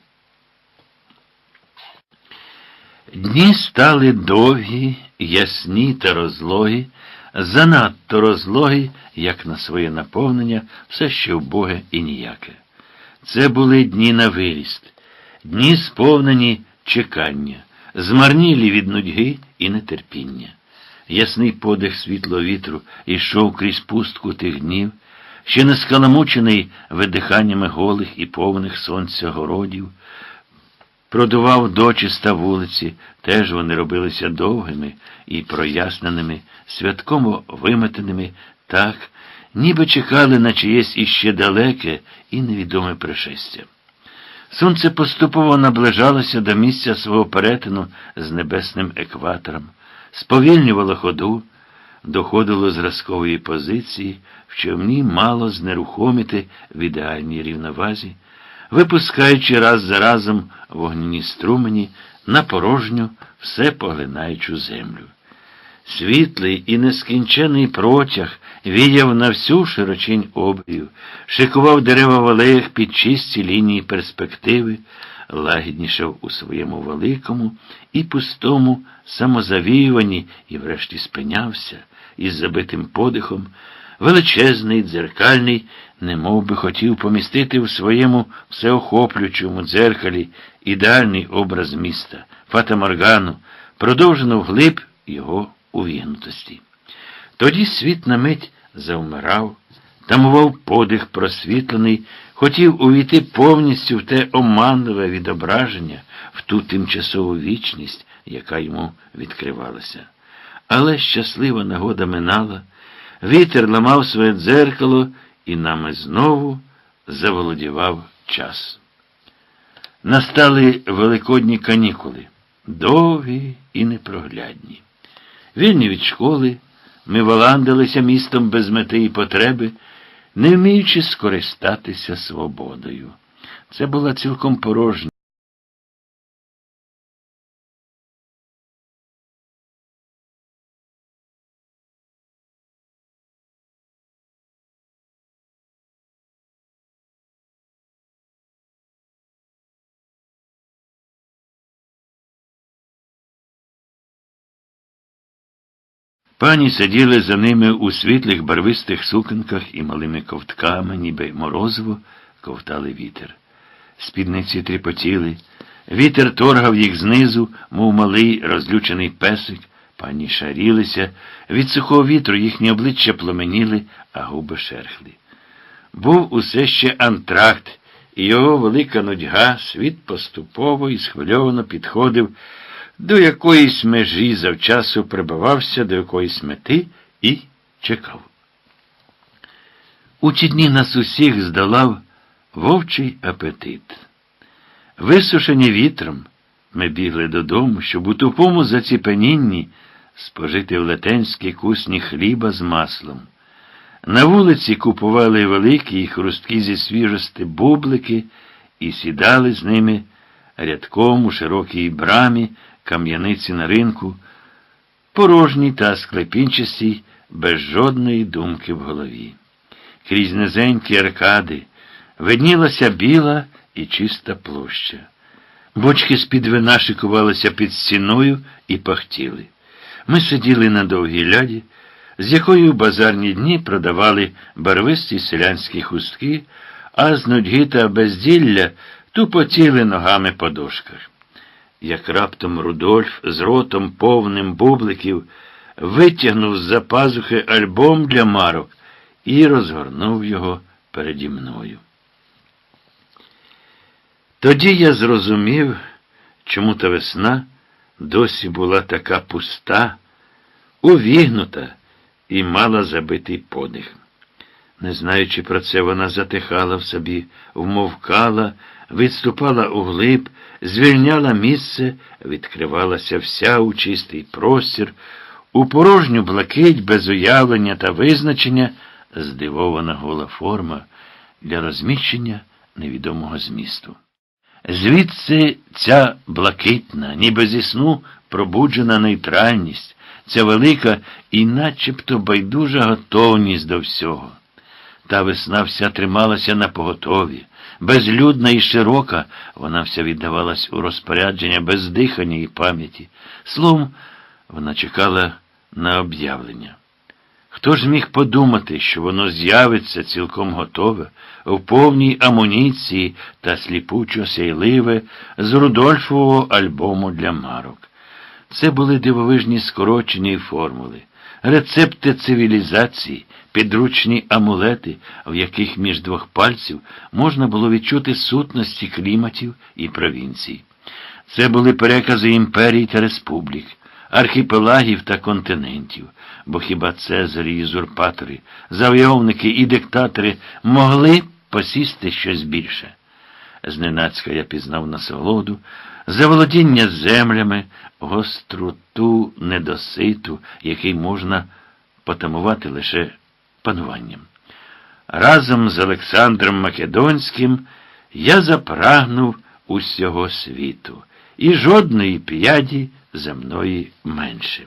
Дні стали довгі, ясні та розлогі, занадто розлогі, як на своє наповнення, все ще вбоге і ніяке. Це були дні на виріст, дні сповнені чекання, змарнілі від нудьги і нетерпіння. Ясний подих світло вітру йшов крізь пустку тих днів, ще не скаламучений видиханнями голих і повних сонця городів, продував дочиста вулиці, теж вони робилися довгими і проясненими, святково виметеними так, ніби чекали на чиєсь іще далеке і невідоме пришестя. Сонце поступово наближалося до місця свого перетину з небесним екватором, сповільнювало ходу, доходило зразкової позиції, в човні мало знерухомити в ідеальній рівновазі, випускаючи раз за разом вогняні струмені на порожню, все поглинаючу землю. Світлий і нескінчений протяг віяв на всю широчінь обрію, шикував дерева в алеях під чисті лінії перспективи, лагіднішав у своєму великому і пустому самозавіюванні і врешті спинявся із забитим подихом, величезний, дзеркальний, немов би хотів помістити в своєму всеохоплюючому дзеркалі ідеальний образ міста, Фата Моргану, продовжено вглиб його увігнутості. Тоді світ на мить завмирав, тамував подих просвітлений, хотів увійти повністю в те оманливе відображення, в ту тимчасову вічність, яка йому відкривалася. Але щаслива нагода минала, вітер ламав своє дзеркало, і нами знову заволодівав час. Настали великодні канікули, довгі і непроглядні. Вільні від школи, ми валандилися містом без мети і потреби, не вміючи скористатися свободою. Це була цілком порожня. Пані сиділи за ними у світлих барвистих сукенках і малими ковтками, ніби морозиво, ковтали вітер. Спідниці тріпотіли, вітер торгав їх знизу, мов малий розлючений песик, пані шарілися, від сухого вітру їхні обличчя пломеніли, а губи шерхли. Був усе ще антракт, і його велика нудьга світ поступово і схвильовано підходив до якоїсь межі завчасу прибивався до якоїсь мети і чекав. У ті дні нас усіх здолав вовчий апетит. Висушені вітром, ми бігли додому, щоб у тупому заціпенінні спожити влетенські кусні хліба з маслом. На вулиці купували великі і хрусткі зі свіжости бублики і сідали з ними рядком у широкій брамі кам'яниці на ринку, порожній та склепінчастій, без жодної думки в голові. Крізь низенькі аркади виднілася біла і чиста площа. Бочки з-під вина шикувалися під стіною і пахтіли. Ми сиділи на довгій ляді, з якою в базарні дні продавали барвисті селянські хустки, а з нудьги та безділля тупотіли ногами по дошках як раптом Рудольф з ротом повним бубликів витягнув з-за пазухи альбом для марок і розгорнув його переді мною. Тоді я зрозумів, чому та весна досі була така пуста, увігнута і мала забитий подих. Не знаючи про це, вона затихала в собі, вмовкала, відступала углиб, звільняла місце, відкривалася вся у чистий простір, у порожню блакить без уявлення та визначення, здивована гола форма для розміщення невідомого змісту. Звідси ця блакитна, ніби зі сну пробуджена нейтральність, ця велика і начебто байдужа готовність до всього. Та весна вся трималася на поготові. Безлюдна і широка, вона вся віддавалась у розпорядження без дихання і пам'яті. Словом, вона чекала на об'явлення. Хто ж міг подумати, що воно з'явиться цілком готове, в повній амуніції та сліпучо сяйливе з Рудольфового альбому для марок? Це були дивовижні скорочені формули, рецепти цивілізації підручні амулети, в яких між двох пальців можна було відчути сутності кліматів і провінцій. Це були перекази імперій та республік, архіпелагів та континентів, бо хіба цезарі, ізурпатори, завойовники і диктатори могли посісти щось більше. Зненацька я пізнав насолоду, заволодіння землями, гостроту недоситу, який можна потамувати лише пануванням. Разом з Олександром Македонським я запрагнув усього світу, і жодної п'яді за мною менше.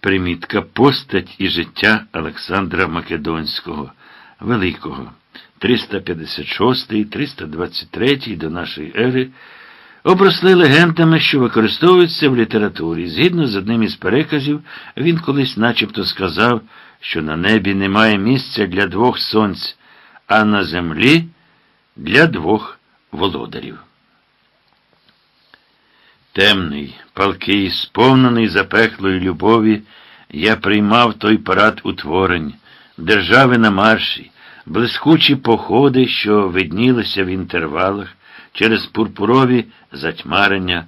Примітка постать і життя Олександра Македонського, Великого, 356-323 до нашої ери, обросли легендами, що використовуються в літературі. Згідно з одним із переказів, він колись начебто сказав, що на небі немає місця для двох сонць, а на землі для двох володарів. Темний, палкий, сповнений запеклої любові, я приймав той парад утворень, держави на марші, блискучі походи, що виднілися в інтервалах через пурпурові затьмарення,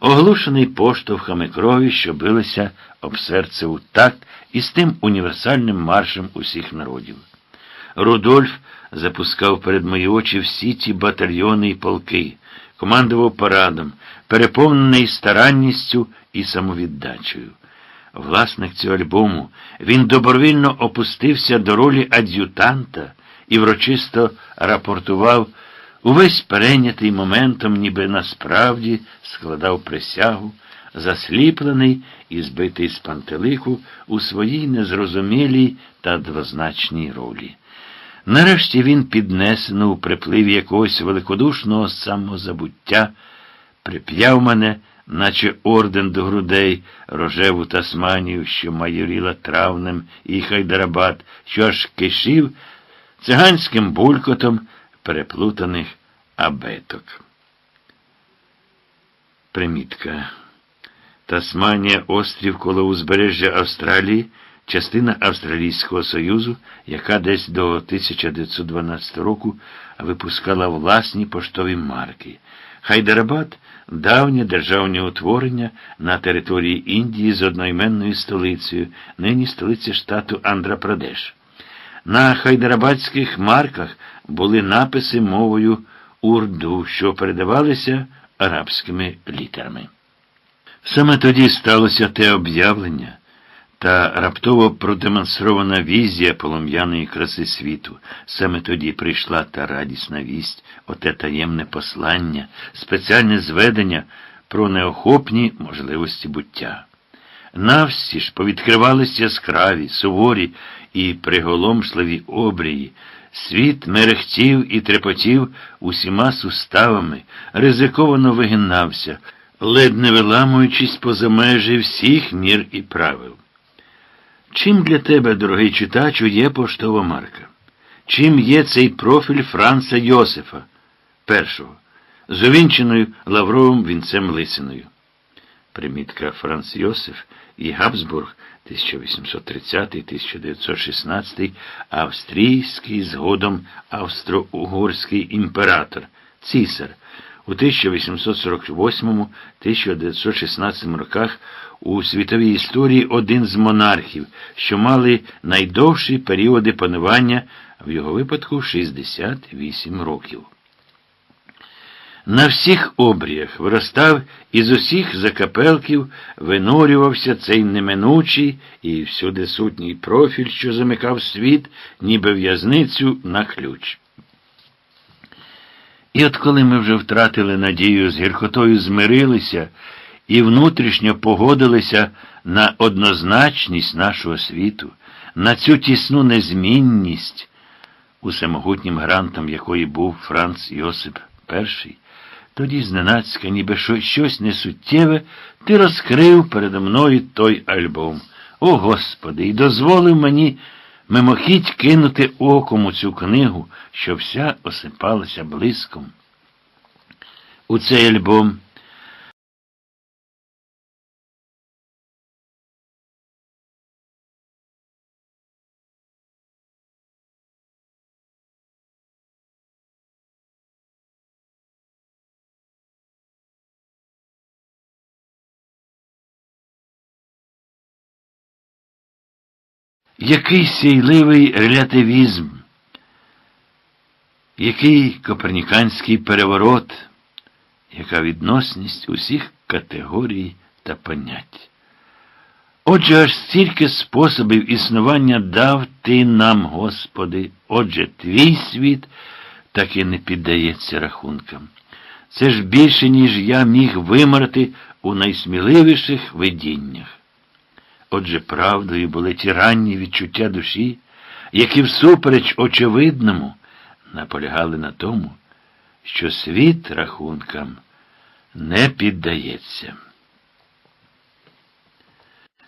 оглушений поштовхами крові, що билися об серце у такт із тим універсальним маршем усіх народів. Рудольф запускав перед мої очі всі ті батальйони і полки, командував парадом, переповнений старанністю і самовіддачею. Власник цього альбому, він добровільно опустився до ролі ад'ютанта і врочисто рапортував, увесь перейнятий моментом, ніби насправді складав присягу, засліплений і збитий з пантелику у своїй незрозумілій та двозначній ролі. Нарешті він піднесено у припливі якогось великодушного самозабуття, прип'яв мене, наче орден до грудей, рожеву тасманію, що майоріла травнем і хайдарабад, що аж кишів циганським булькотом переплутаних абеток. Примітка. Тасманія острів коло узбережжя Австралії частина Австралійського Союзу, яка десь до 1912 року випускала власні поштові марки. Хайдарабад давнє державне утворення на території Індії з одноіменною столицею, нині столиця штату Андра-Прадеш. На хайдарабадських марках були написи мовою урду, що передавалися арабськими літерами. Саме тоді сталося те об'явлення та раптово продемонстрована візія полум'яної краси світу. Саме тоді прийшла та радісна вість, оте таємне послання, спеціальне зведення про неохопні можливості буття. Навсі ж повідкривалися яскраві, суворі і приголомшливі обрії. Світ мерехтів і трепотів усіма суставами, ризиковано вигинався, ледь не виламуючись поза межі всіх мір і правил. Чим для тебе, дорогий читачу, є поштова марка? Чим є цей профіль Франца Йосифа, першого, з увінченою лавровим вінцем лисиною? Примітка Франц Йосиф і Габсбург 1830-1916, австрійський згодом австро-угорський імператор, цісар. У 1848-1916 роках у світовій історії один з монархів, що мали найдовші періоди панування, в його випадку 68 років. На всіх обріях виростав із усіх закапелків винорювався цей неминучий і всюди сутній профіль, що замикав світ, ніби в'язницю на ключ. І от коли ми вже втратили надію, з гіркотою змирилися і внутрішньо погодилися на однозначність нашого світу, на цю тісну незмінність, усемогутнім грантом якої був Франц Йосип І, тоді зненацька, ніби щось несуттєве, ти розкрив передо мною той альбом. О Господи, і дозволив мені мимохідь кинути оком у цю книгу, що вся осипалася блиском. У цей альбом Який сійливий релятивізм, який коперніканський переворот, яка відносність усіх категорій та понять. Отже, аж стільки способів існування дав ти нам, Господи, отже, твій світ так і не піддається рахункам. Це ж більше, ніж я міг вимерти у найсміливіших видіннях. Отже, правдою були ті ранні відчуття душі, які всупереч очевидному наполягали на тому, що світ рахункам не піддається.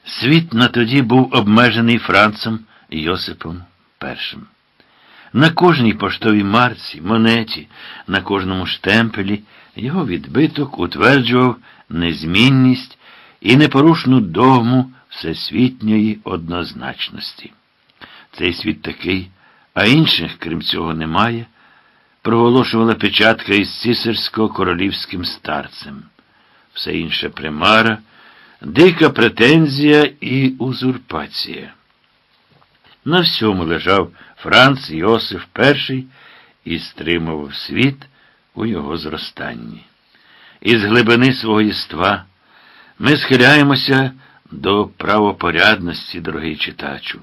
Світ на тоді був обмежений Францем Йосипом І. На кожній поштовій марці, монеті, на кожному штемпелі його відбиток утверджував незмінність і непорушну догму всесвітньої однозначності. Цей світ такий, а інших, крім цього, немає, проголошувала печатка із цісарсько королівським старцем. Все інше примара, дика претензія і узурпація. На всьому лежав Франц Йосиф І і стримував світ у його зростанні. Із глибини свого єства ми схиляємося до правопорядності, дорогий читачу.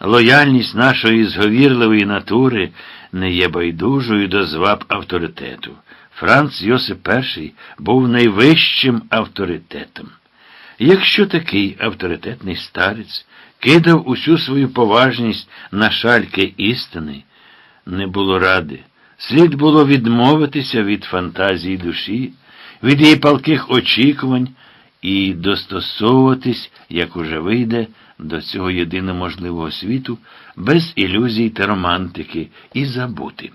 Лояльність нашої зговірливої натури не є байдужою до зваб авторитету. Франц Йосип І був найвищим авторитетом. Якщо такий авторитетний старець кидав усю свою поважність на шальки істини, не було ради. Слід було відмовитися від фантазії душі, від її палких очікувань і достосовуватись, як уже вийде, до цього єдино можливого світу, без ілюзій та романтики, і забути.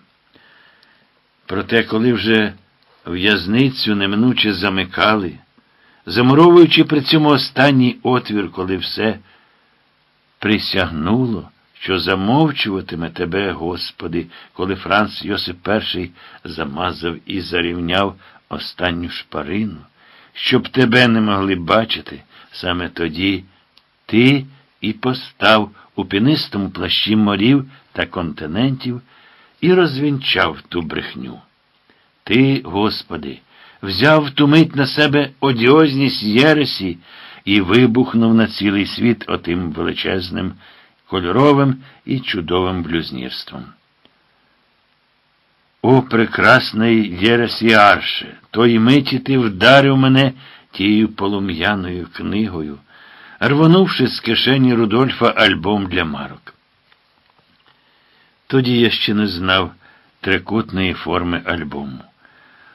Проте, коли вже в'язницю неминуче замикали, замуровуючи при цьому останній отвір, коли все присягнуло, що замовчуватиме тебе, Господи, коли Франц Йосип І замазав і зарівняв останню шпарину, щоб тебе не могли бачити, саме тоді ти і постав у пінистому плащі морів та континентів і розвінчав ту брехню. Ти, Господи, взяв ту мить на себе одіозність Єресі і вибухнув на цілий світ отим величезним, кольоровим і чудовим блюзнірством. О, прекрасний Єресіарше, тої миті ти вдарив мене тією полум'яною книгою, рвонувши з кишені Рудольфа альбом для марок. Тоді я ще не знав трикутної форми альбому.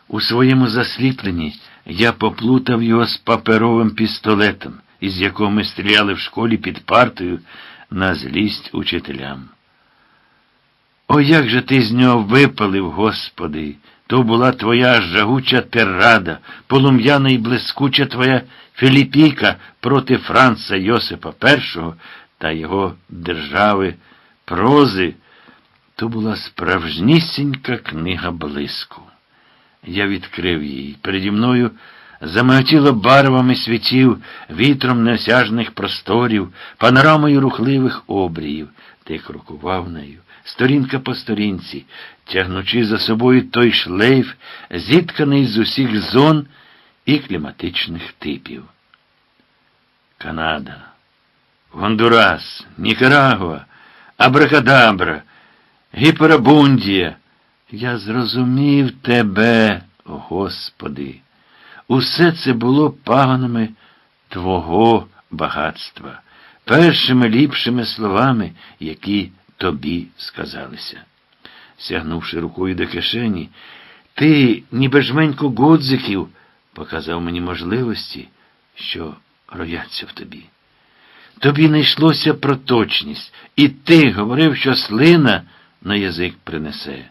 У своєму засліпленні я поплутав його з паперовим пістолетом, із якого ми стріляли в школі під партою на злість учителям. О, як же ти з нього випалив, Господи! То була твоя жагуча террада, полум'яна і блискуча твоя Філіпійка проти Франца Йосипа І та його держави, прози. То була справжнісінька книга блиску. Я відкрив її. Переді мною замиготіло барвами світів, вітром неосяжних просторів, панорамою рухливих обріїв. Ти крокував нею, сторінка по сторінці, тягнучи за собою той шлейф, зітканий з усіх зон і кліматичних типів. Канада, Гондурас, Нікарагуа, Абракадабра, Гіперабундія. Я зрозумів тебе, Господи. Усе це було пагонами Твого багатства, першими ліпшими словами, які тобі сказалися. Сягнувши рукою до кишені, ти, ніби жменьку гудзиків, показав мені можливості, що рояться в тобі. Тобі не йшлося про точність, і ти говорив, що слина на язик принесе.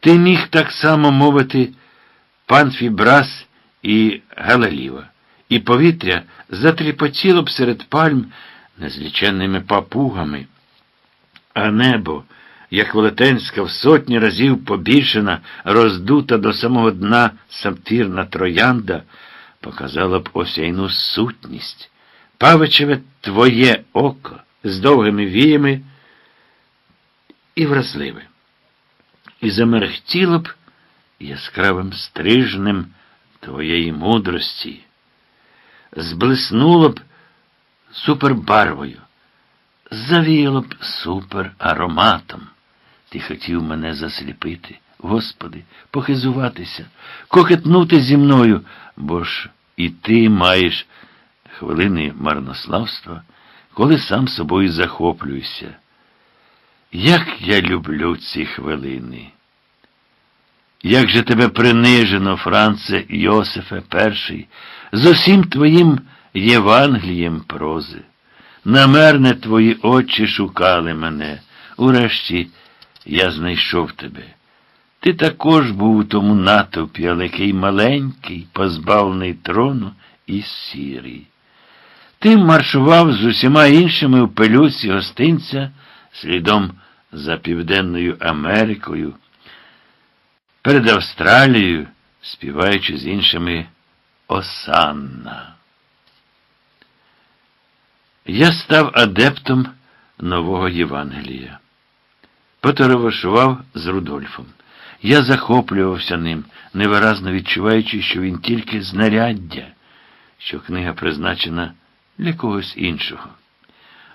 Ти міг так само мовити пан Фібрас і Галаліва, і повітря затріпотіло б серед пальм незліченними папугами, а небо, як велетенська в сотні разів побільшена, роздута до самого дна сапфірна троянда, показала б осяйну сутність, павичеве твоє око з довгими віями і вразливе. І замерехтіло б яскравим стрижнем твоєї мудрості, зблиснуло б супербарвою, завіяло б суперароматом. Ти хотів мене засліпити, Господи, похизуватися, кокетнути зі мною, бо ж і ти маєш хвилини марнославства, коли сам собою захоплююся. Як я люблю ці хвилини. Як же тебе принижено, Франце Йосифе перший, з усім твоїм Євангелієм прози. Намерне твої очі шукали мене. Урешті я знайшов тебе. Ти також був у тому натовпі, але який маленький, позбавлений трону і сірий. Ти маршував з усіма іншими в пелюці гостинця слідом за Південною Америкою, перед Австралією, співаючи з іншими Осанна. Я став адептом нового Євангелія. Потоваришував з Рудольфом. Я захоплювався ним, невиразно відчуваючи, що він тільки знаряддя, що книга призначена для когось іншого.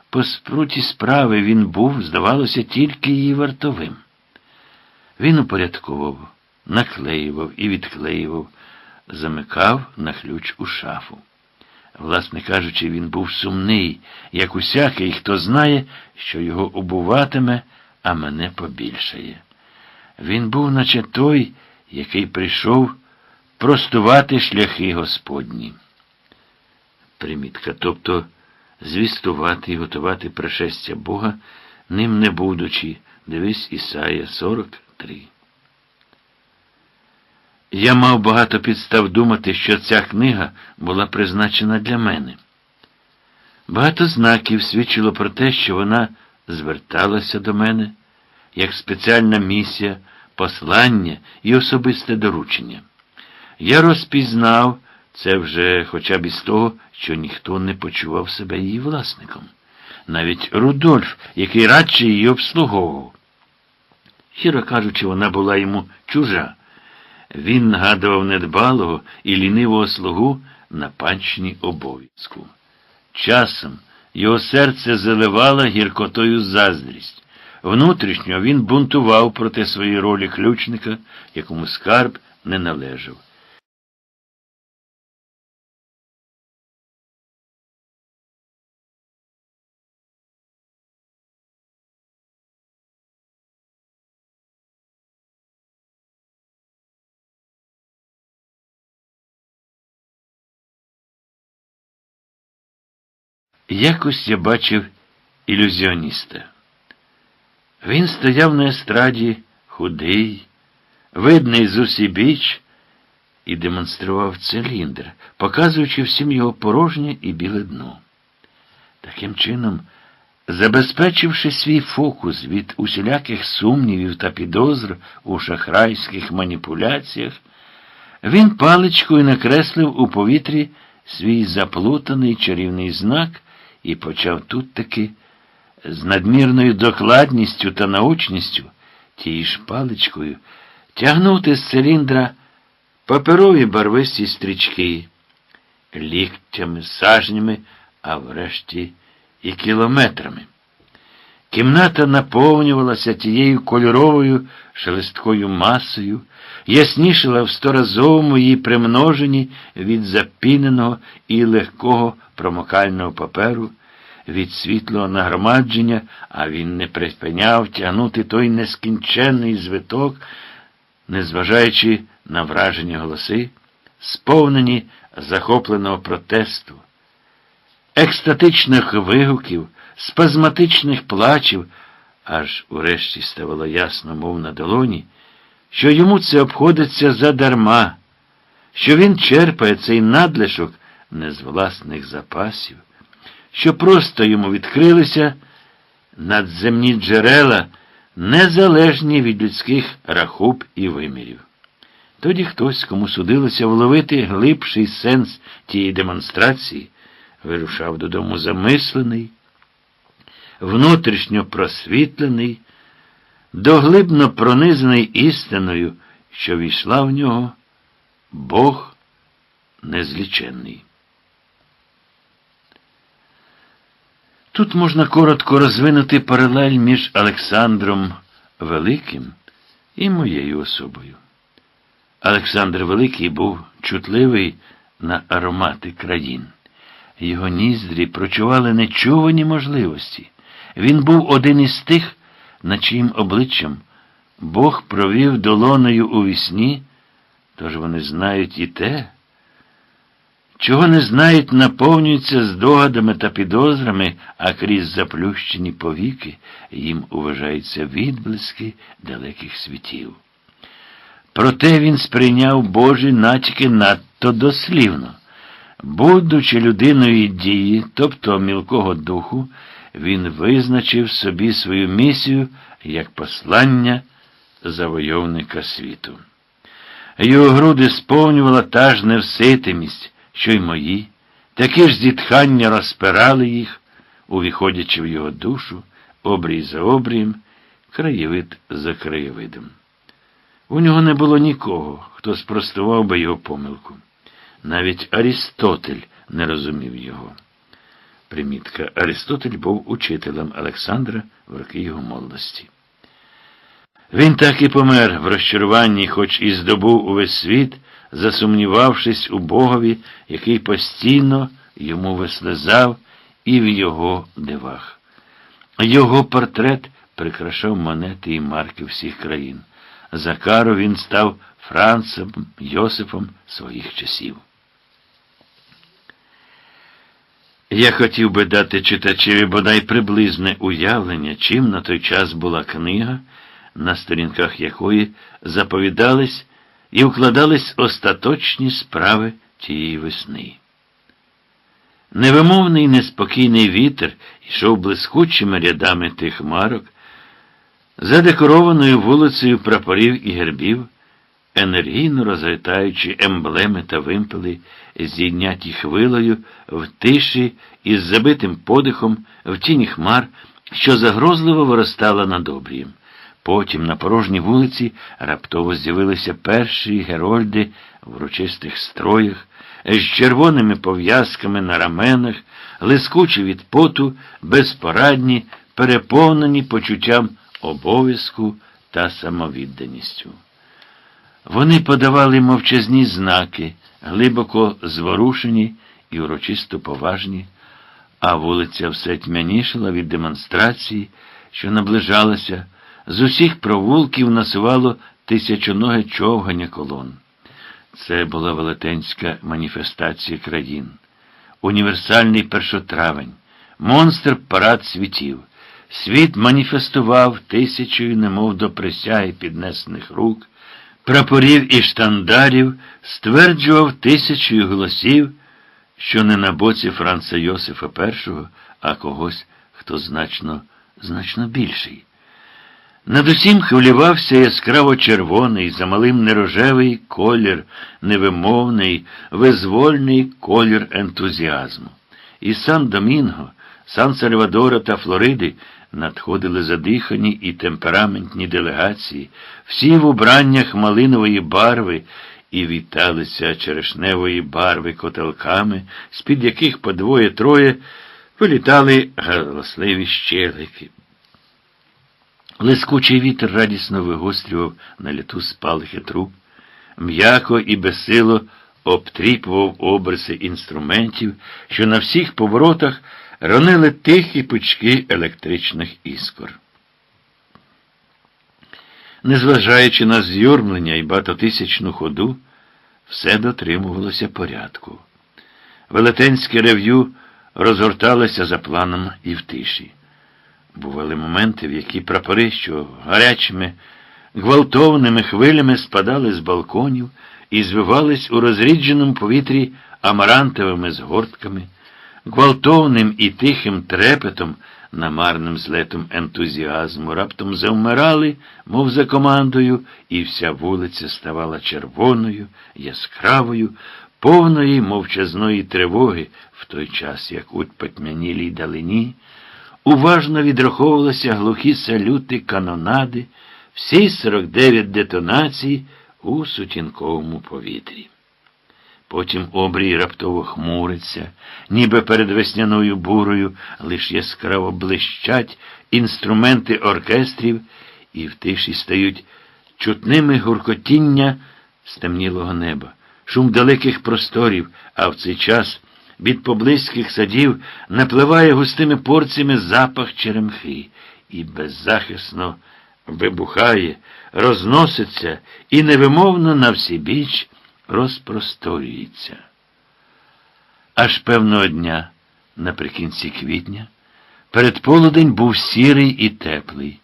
По спруті справи він був, здавалося, тільки її вартовим. Він упорядковував, наклеював і відклеював, замикав на ключ у шафу. Власне кажучи, він був сумний, як усякий, хто знає, що його убуватиме, а мене побільшає. Він був, наче той, який прийшов простувати шляхи Господні. Примітка, тобто звістувати і готувати пришестя Бога, ним не будучи, дивись Ісая 43. Я мав багато підстав думати, що ця книга була призначена для мене. Багато знаків свідчило про те, що вона зверталася до мене як спеціальна місія, послання і особисте доручення. Я розпізнав це вже хоча б із того, що ніхто не почував себе її власником. Навіть Рудольф, який радше її обслуговував. Щиро кажучи, вона була йому чужа. Він нагадував недбалого і лінивого слугу на панчні обов'язку. Часом його серце заливало гіркотою заздрість. Внутрішньо він бунтував проти своєї ролі ключника, якому скарб не належав. Якось я бачив ілюзіоніста. Він стояв на естраді худий, видний з усібіч, і демонстрував циліндр, показуючи всім його порожнє і біле дно. Таким чином, забезпечивши свій фокус від усіляких сумнівів та підозр у шахрайських маніпуляціях, він паличкою накреслив у повітрі свій заплутаний чарівний знак і почав тут таки з надмірною докладністю та научністю, тією ж паличкою, тягнути з циліндра паперові барвисті стрічки, ліктями, сажнями, а врешті і кілометрами. Кімната наповнювалася тією кольоровою шелесткою масою, яснішила в сторазовому її примноженні від запіненого і легкого промокального паперу, від світлого нагромадження, а він не припиняв тягнути той нескінченний звиток, незважаючи на вражені голоси, сповнені захопленого протесту, екстатичних вигуків, спазматичних плачів, аж урешті ставало ясно, мов на долоні, що йому це обходиться задарма, що він черпає цей надлишок не з власних запасів, що просто йому відкрилися надземні джерела, незалежні від людських рахуб і вимірів. Тоді хтось, кому судилося вловити глибший сенс тієї демонстрації, вирушав додому замислений, внутрішньо просвітлений, доглибно пронизаний істиною, що війшла в нього Бог незліченний. Тут можна коротко розвинути паралель між Олександром Великим і моєю особою. Олександр Великий був чутливий на аромати країн. Його ніздрі прочували нечувані можливості. Він був один із тих, на чиїм обличчям Бог провів долоною у вісні, тож вони знають і те, чого не знають, наповнюються здогадами та підозрами, а крізь заплющені повіки їм уважаються відблиски далеких світів. Проте він сприйняв Божі натяки надто дослівно. Будучи людиною дії, тобто мілкого духу, він визначив собі свою місію як послання завойовника світу. Його груди сповнювала та ж невситимість, що й мої, такі ж зітхання розпирали їх, увіходячи в його душу, обрій за обрієм, краєвид за краєвидом. У нього не було нікого, хто спростував би його помилку. Навіть Арістотель не розумів його. Примітка Аристотель був учителем Олександра в роки його молодості. Він так і помер в розчаруванні, хоч і здобув увесь світ, засумнівавшись у Богові, який постійно йому вислизав і в його дивах. Його портрет прикрашав монети і марки всіх країн. За кару він став Францем Йосифом своїх часів. Я хотів би дати читачеві бодай приблизне уявлення, чим на той час була книга, на сторінках якої заповідались і вкладались остаточні справи тієї весни. Невимовний неспокійний вітер йшов блискучими рядами тих марок, задекорованою вулицею прапорів і гербів, енергійно розгортаючи емблеми та вимпели, зійняті хвилею в тиші із забитим подихом в тіні хмар, що загрозливо виростала над обрієм. Потім на порожній вулиці раптово з'явилися перші герольди в урочистих строях, з червоними пов'язками на раменах, лискучі від поту, безпорадні, переповнені почуттям обов'язку та самовідданістю. Вони подавали мовчазні знаки, глибоко зворушені і урочисто поважні, а вулиця все тьмянішала від демонстрації, що наближалася, з усіх провулків насувало тисячоноге човгання колон. Це була велетенська маніфестація країн, універсальний першотравень, монстр парад світів. Світ маніфестував тисячою, немов до присяги піднесених рук, прапорів і штандарів, стверджував тисячою голосів, що не на боці Франца Йосифа І, а когось, хто значно, значно більший. Над усім хвилювався яскраво червоний, замалим нерожевий колір, невимовний, визвольний колір ентузіазму. І Сан Домінго, Сан Сальвадора та Флориди надходили задихані і темпераментні делегації, всі в убраннях малинової барви і віталися черешневої барви котелками, з-під яких по двоє-троє вилітали галасливі щелики. Лискучий вітер радісно вигострював на літу спалихи труб, м'яко і безсило обтріпував обриси інструментів, що на всіх поворотах ронили тихі пучки електричних іскор. Незважаючи на з'юрмлення і багатотисячну ходу, все дотримувалося порядку. Велетенське рев'ю розгорталося за планом і в тиші. Бували моменти, в які прапори, що гарячими, гвалтовними хвилями спадали з балконів і звивались у розрідженому повітрі амарантовими згортками, гвалтовним і тихим трепетом, намарним злетом ентузіазму, раптом завмирали, мов за командою, і вся вулиця ставала червоною, яскравою, повної мовчазної тривоги в той час, як у петьмянілій далині. Уважно відраховувалися глухі салюти канонади, всі 49 детонацій у сутінковому повітрі. Потім обрій раптово хмуриться, ніби перед весняною бурою лиш яскраво блищать інструменти оркестрів, і в тиші стають чутними гуркотіння стемнілого неба, шум далеких просторів, а в цей час від поблизьких садів напливає густими порціями запах черемхи і беззахисно вибухає, розноситься і невимовно на всі біч розпросторюється. Аж певного дня, наприкінці квітня, передполудень був сірий і теплий.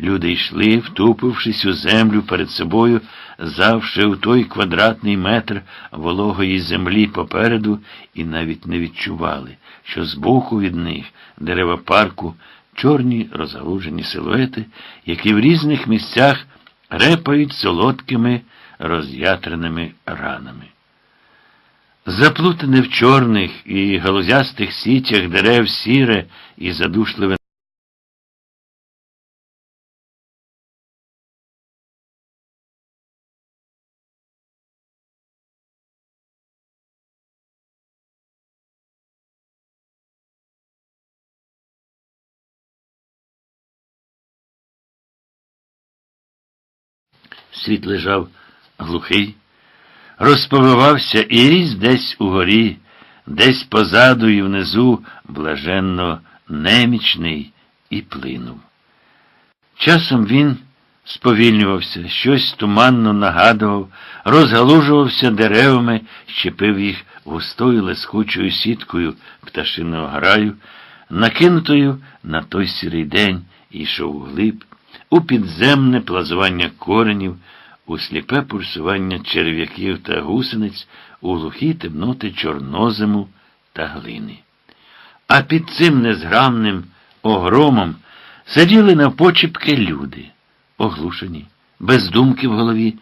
Люди йшли, втупившись у землю перед собою, завше у той квадратний метр вологої землі попереду, і навіть не відчували, що збоку від них дерева парку, чорні розгалужені силуети, які в різних місцях репають солодкими роз'ятреними ранами. Заплутане в чорних і галузястих сітях дерев сіре і задушливе. Світ лежав глухий, розповивався і ріс десь угорі, десь позаду і внизу блаженно немічний і плинув. Часом він сповільнювався, щось туманно нагадував, розгалужувався деревами, щепив їх густою лескучою сіткою пташиного граю, накинутою на той сірий день і йшов вглиб, у підземне плазування коренів, у сліпе пульсування черв'яків та гусениць, у глухі темноти чорнозиму та глини. А під цим незграмним огромом сиділи навпочіпки люди, оглушені, без думки в голові,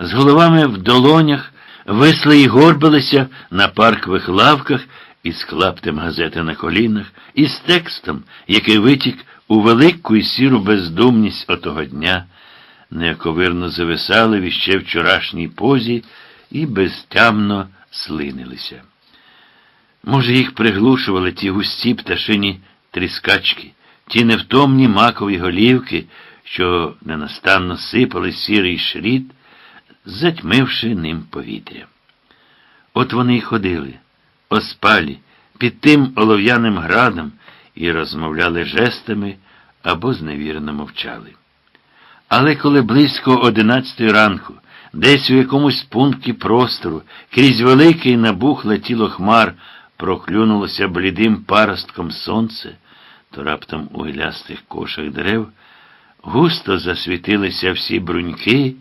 з головами в долонях, висли й горбилися на паркових лавках із клаптем газети на колінах, і з текстом, який витік у велику і сіру бездумність отого дня, неяковирно зависали в іще вчорашній позі і безтямно слинилися. Може, їх приглушували ті густі пташині тріскачки, ті невтомні макові голівки, що ненастанно сипали сірий шрід, затьмивши ним повітря. От вони й ходили, оспалі, під тим олов'яним градом і розмовляли жестами або зневірено мовчали. Але коли близько одинадцятої ранку, десь у якомусь пункті простору, крізь велике і набухле тіло хмар проклюнулося блідим паростком сонце, то раптом у гілястих кошах дерев густо засвітилися всі бруньки,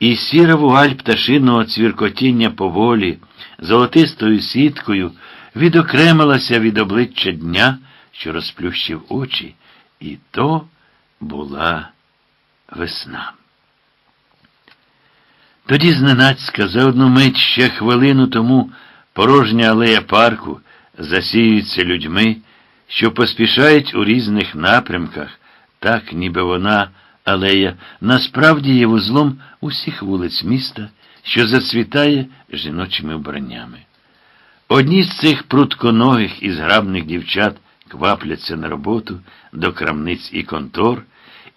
і сіра вуаль пташиного цвіркотіння поволі, золотистою сіткою відокремилася від обличчя дня, що розплющив очі, і то була весна. Тоді зненацька за одну мить ще хвилину тому порожня алея парку засіюється людьми, що поспішають у різних напрямках, так ніби вона, алея, насправді є вузлом усіх вулиць міста, що зацвітає жіночими вбраннями. Одні з цих прутконогих і зграбних дівчат квапляться на роботу до крамниць і контор,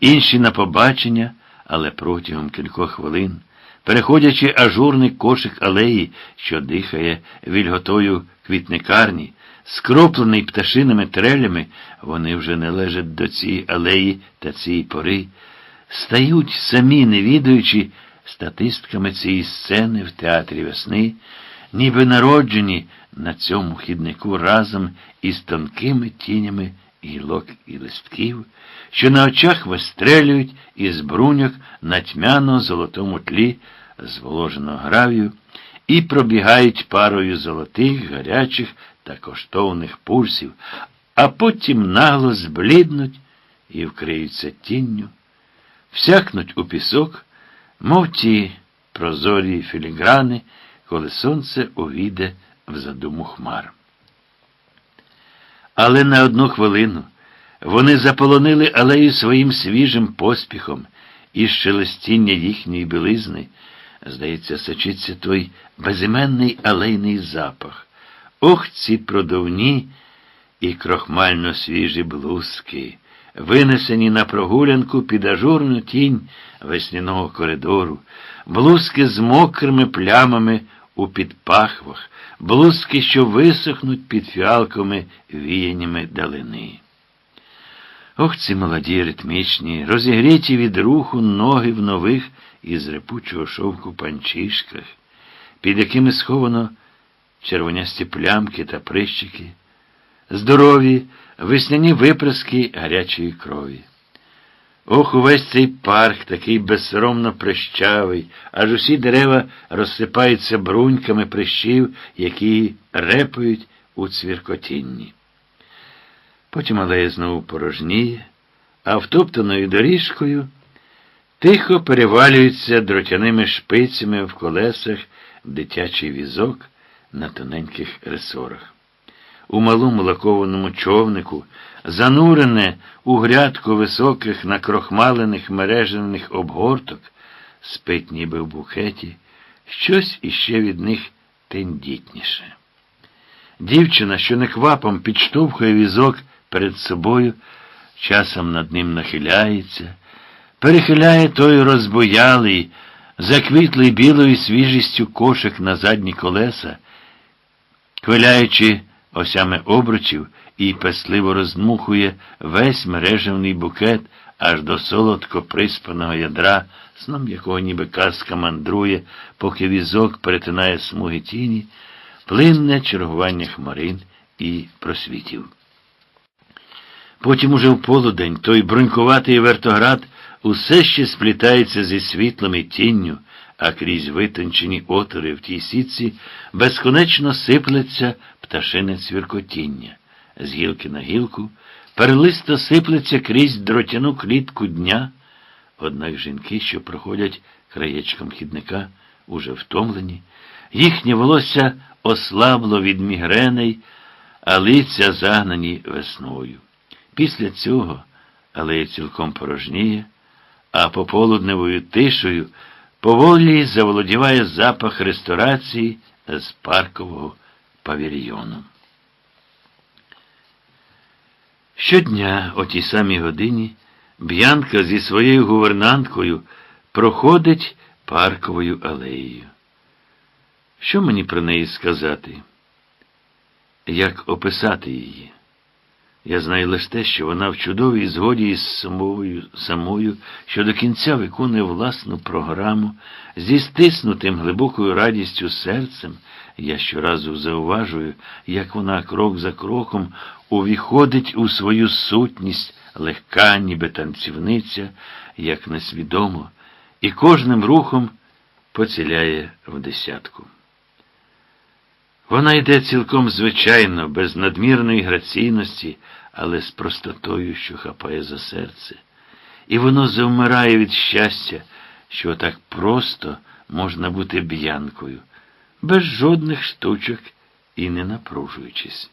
інші на побачення, але протягом кількох хвилин, переходячи ажурний кошик алеї, що дихає вільготою квітникарні, скроплений пташиними трелями, вони вже не лежать до цієї алеї та цієї пори, стають самі, не відаючи статистками цієї сцени в театрі весни, ніби народжені на цьому хіднику разом із тонкими тінями гілок і листків, що на очах вистрелюють із бруньок на тьмяно золотому тлі зволоженого гравію і пробігають парою золотих, гарячих та коштовних пульсів, а потім нагло збліднуть і вкриються тінню, всякнуть у пісок, мов ті прозорі філіграни, коли сонце увійде в задуму хмар. Але на одну хвилину вони заполонили алею своїм свіжим поспіхом і щелестіння їхньої білизни, здається, сочиться той безіменний алейний запах. Ох, ці продовні і крохмально свіжі блузки, винесені на прогулянку під ажурну тінь весняного коридору, блузки з мокрими плямами у підпахвах, блузки, що висохнуть під фіалковими віяннями далини. Ох, ці молоді, ритмічні, розігріті від руху ноги в нових із репучого шовку панчишках, під якими сховано червонясті плямки та прищики, здорові, весняні випраски гарячої крові. Ох, увесь цей парк такий безсоромно прищавий, аж усі дерева розсипаються бруньками прищів, які репають у цвіркотінні. Потім алея знову порожніє, а втоптаною доріжкою тихо перевалюється дротяними шпицями в колесах дитячий візок на тоненьких ресорах. У малому лакованому човнику, занурене у грядку високих накрохмалених мережених обгорток, спить ніби в букеті, щось іще від них тендітніше. Дівчина, що неквапом підштовхує візок перед собою, часом над ним нахиляється, перехиляє той розбоялий, заквітлий білою свіжістю кошик на задні колеса, квиляючи осями обручів і песливо роздмухує весь мережевний букет аж до солодко приспаного ядра, сном якого ніби казка мандрує, поки візок перетинає смуги тіні, плинне чергування хмарин і просвітів. Потім уже в полудень той бронькуватий вертоград усе ще сплітається зі світлом і тінню, а крізь витончені отвори в тій сітці безконечно сиплеться пташине цвіркотіння. З гілки на гілку перлисто сиплеться крізь дротяну клітку дня. Однак жінки, що проходять краєчком хідника, уже втомлені, їхнє волосся ослабло від мігреней, а лиця загнані весною. Після цього алея цілком порожніє, а пополудневою тишею поволі заволодіває запах ресторації з паркового павільйону. Щодня, о тій самій годині, Б'янка зі своєю гувернанткою проходить парковою алеєю. Що мені про неї сказати? Як описати її? Я знаю лише те, що вона в чудовій згоді із самою, самою, що до кінця виконує власну програму, зі стиснутим глибокою радістю серцем, я щоразу зауважую, як вона крок за кроком увіходить у свою сутність, легка, ніби танцівниця, як несвідомо, і кожним рухом поціляє в десятку. Вона йде цілком звичайно, без надмірної граційності, але з простотою, що хапає за серце. І воно завмирає від щастя, що так просто можна бути б'янкою, без жодних штучок і не напружуючись.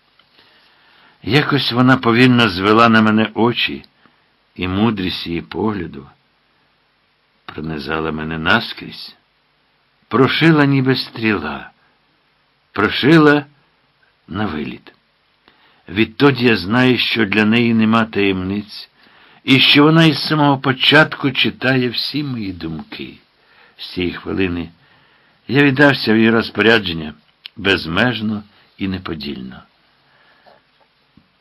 Якось вона повільно звела на мене очі, і мудрість її погляду пронизала мене наскрізь, прошила ніби стріла прошила на виліт. Відтоді я знаю, що для неї нема таємниць, і що вона із самого початку читає всі мої думки. З цієї хвилини я віддався в її розпорядження безмежно і неподільно.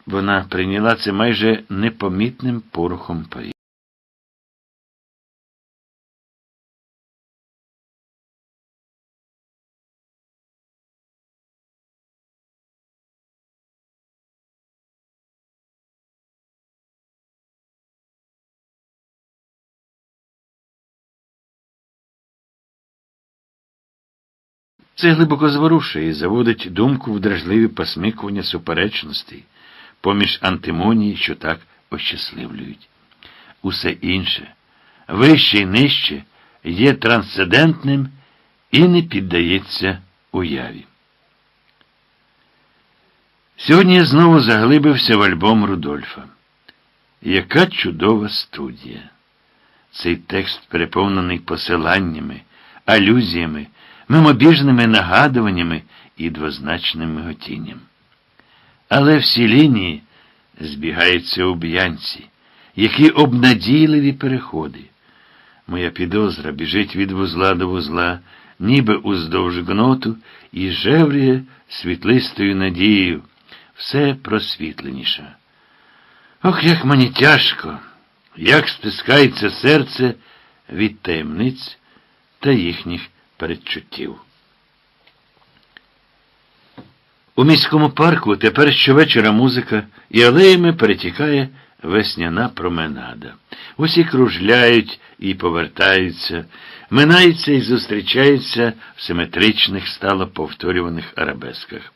Вона прийняла це майже непомітним порухом повітря. Це глибоко зворушує і заводить думку в дражливі посмикування суперечностей, поміж антимонії, що так ощасливлюють. Усе інше, вище і нижче, є трансцендентним і не піддається уяві. Сьогодні я знову заглибився в альбом Рудольфа. Яка чудова студія! Цей текст переповнений посиланнями, алюзіями мимобіжними нагадуваннями і двозначним миготінням. Але всі лінії збігаються у б'янці, які обнадійливі переходи. Моя підозра біжить від вузла до вузла, ніби уздовж гноту, і жевріє світлистою надією, все просвітленіше. Ох, як мені тяжко, як стискається серце від таємниць та їхніх передчуттів. У міському парку тепер щовечора музика і алеями перетікає весняна променада. Усі кружляють і повертаються, минаються і зустрічаються в симетричних стало повторюваних арабесках.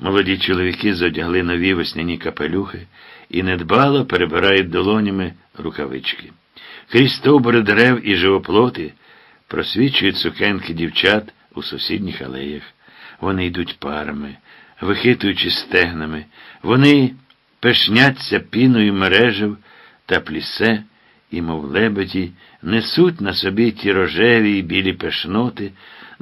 Молоді чоловіки зодягли нові весняні капелюхи і недбало перебирають долонями рукавички. Крізь стовбури дерев і живоплоти просвічують сукенки дівчат у сусідніх алеях. Вони йдуть парами, вихитуючи стегнами, вони пешняться піною мережів та плісе, і, мов лебеді, несуть на собі ті рожеві й білі пешноти,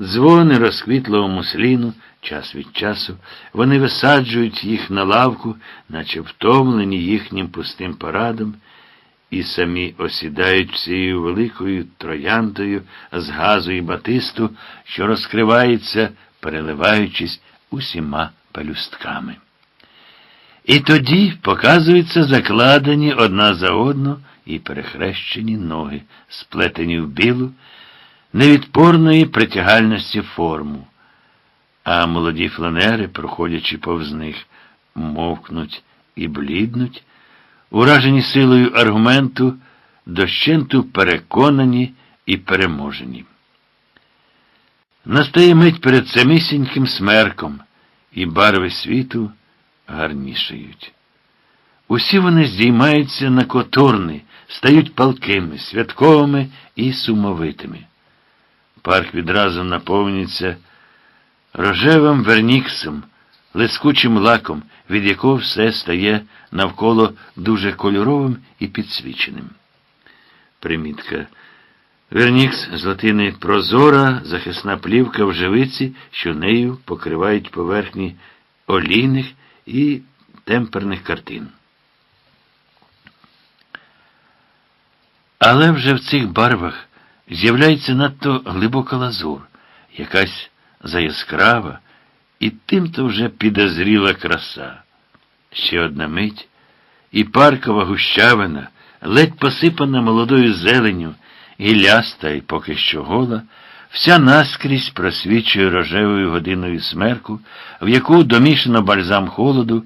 дзвони розквітлого мусліну, час від часу, вони висаджують їх на лавку, наче втомлені їхнім пустим парадом, і самі осідають цією великою трояндою з газу і батисту, що розкривається, переливаючись усіма пелюстками. І тоді показуються закладені одна за одну і перехрещені ноги, сплетені в білу, невідпорної притягальності форму. А молоді фланери, проходячи повз них, мовкнуть і бліднуть, уражені силою аргументу, дощенту переконані і переможені. Настає мить перед самісіньким смерком, і барви світу гарнішають. Усі вони здіймаються на которни, стають палкими, святковими і сумовитими. Парк відразу наповнюється рожевим верніксом, лискучим лаком, від якого все стає навколо дуже кольоровим і підсвіченим. Примітка. Вернікс з латини прозора, захисна плівка в живиці, що нею покривають поверхні олійних і темперних картин. Але вже в цих барвах з'являється надто глибока лазур, якась заяскрава і тим-то вже підозріла краса. Ще одна мить, і паркова гущавина, ледь посипана молодою зеленю, гіляста і поки що гола, вся наскрізь просвічує рожевою годиною смерку, в яку домішано бальзам холоду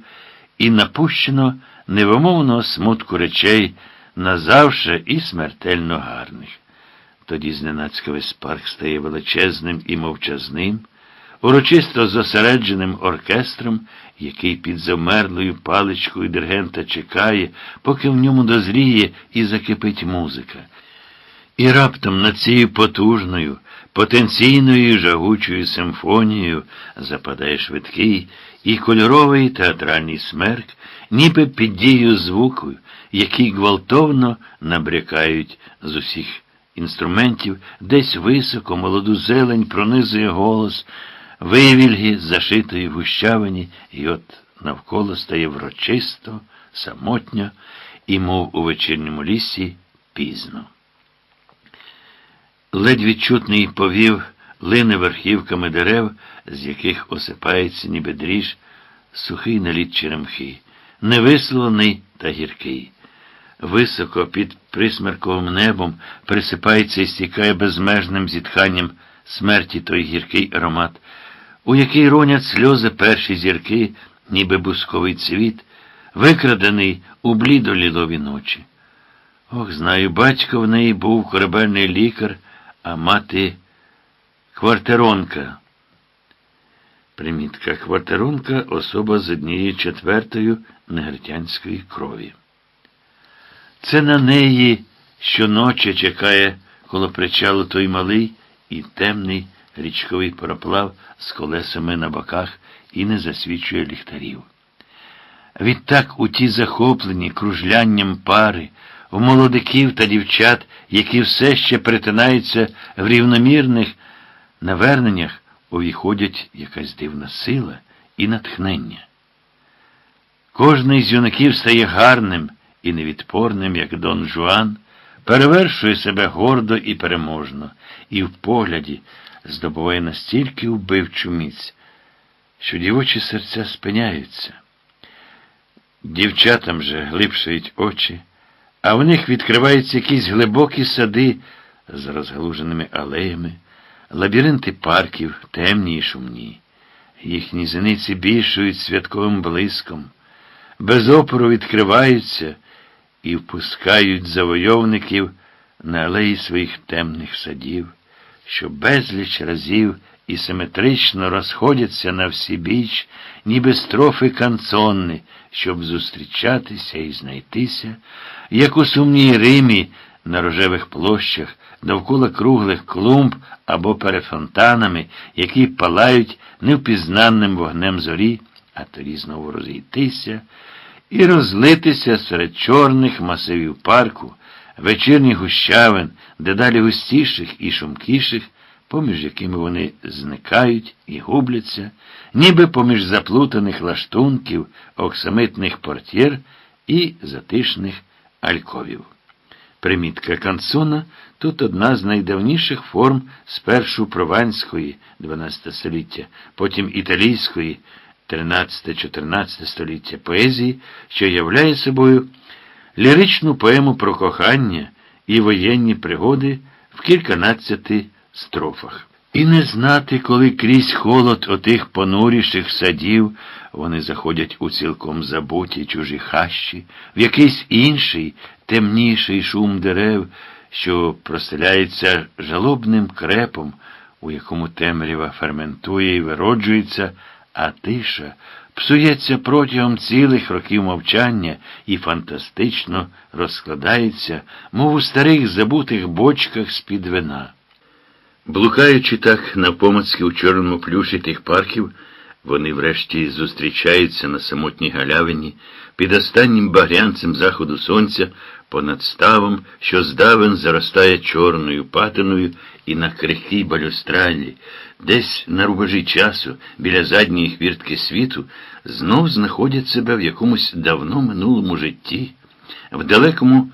і напущено невимовного смутку речей назавше і смертельно гарних. Тоді зненацька весь парк стає величезним і мовчазним, урочисто зосередженим оркестром, який під замерлою паличкою диригента чекає, поки в ньому дозріє і закипить музика. І раптом над цією потужною, потенційною жагучою симфонією западає швидкий і кольоровий театральний смерк, ніби під дією звуку, які гвалтовно набрякають з усіх інструментів, десь високо, молоду зелень пронизує голос, вивільги зашитої в гущавині, і от навколо стає врочисто, самотньо і, мов у вечірньому лісі, пізно. Ледь відчутний повів лине верхівками дерев, з яких осипається ніби дріж, сухий наліт черемхи, невисловлений та гіркий. Високо під присмерковим небом присипається і стікає безмежним зітханням смерті той гіркий аромат, у який ронять сльози перші зірки, ніби бусковий цвіт, викрадений у блідолілові ночі. Ох, знаю, батько в неї був корабельний лікар а мати квартиронка. Примітка квартиронка особа з однією четвертою негритянської крові. Це на неї щоночі чекає коло причалу той малий і темний річковий пароплав з колесами на боках і не засвічує ліхтарів. Відтак у ті захоплені кружлянням пари в молодиків та дівчат, які все ще перетинаються в рівномірних наверненнях, увіходять якась дивна сила і натхнення. Кожний з юнаків стає гарним і невідпорним, як Дон Жуан, перевершує себе гордо і переможно, і в погляді, здобуває настільки вбивчу міць, що дівочі серця спиняються. Дівчатам же глибшають очі, а в них відкриваються якісь глибокі сади з розгалуженими алеями, лабіринти парків, темні і шумні. Їхні зениці більшують святковим блиском, без опору відкриваються і впускають завойовників на алеї своїх темних садів, що безліч разів і симетрично розходяться на всі біч, ніби строфи канцонни, щоб зустрічатися і знайтися, як у сумній Римі на рожевих площах, довкола круглих клумб або перед фонтанами, які палають невпізнанним вогнем зорі, а тоді знову розійтися і розлитися серед чорних масивів парку, вечірніх гущавин, дедалі густіших і шумкіших, поміж якими вони зникають і губляться, ніби поміж заплутаних лаштунків, оксамитних портєр і затишних альковів. Примітка канцона тут одна з найдавніших форм спершу прованської 12 століття, потім італійської 13-14 століття поезії, що являє собою ліричну поему про кохання і воєнні пригоди в кільканадцяти строфах. І не знати, коли крізь холод отих понуріших садів вони заходять у цілком забуті чужі хащі, в якийсь інший, темніший шум дерев, що простеляється жалобним крепом, у якому темрява ферментує і вироджується, а тиша псується протягом цілих років мовчання і фантастично розкладається, мов у старих забутих бочках з-під вина. Блукаючи так навпомацьки у чорному плюші тих парків, вони врешті зустрічаються на самотній галявині під останнім багрянцем заходу сонця, понад ставом, що здавен заростає чорною патиною і на крихкій балюстралі, десь на рубежі часу, біля задньої хвіртки світу, знов знаходять себе в якомусь давно минулому житті, в далекому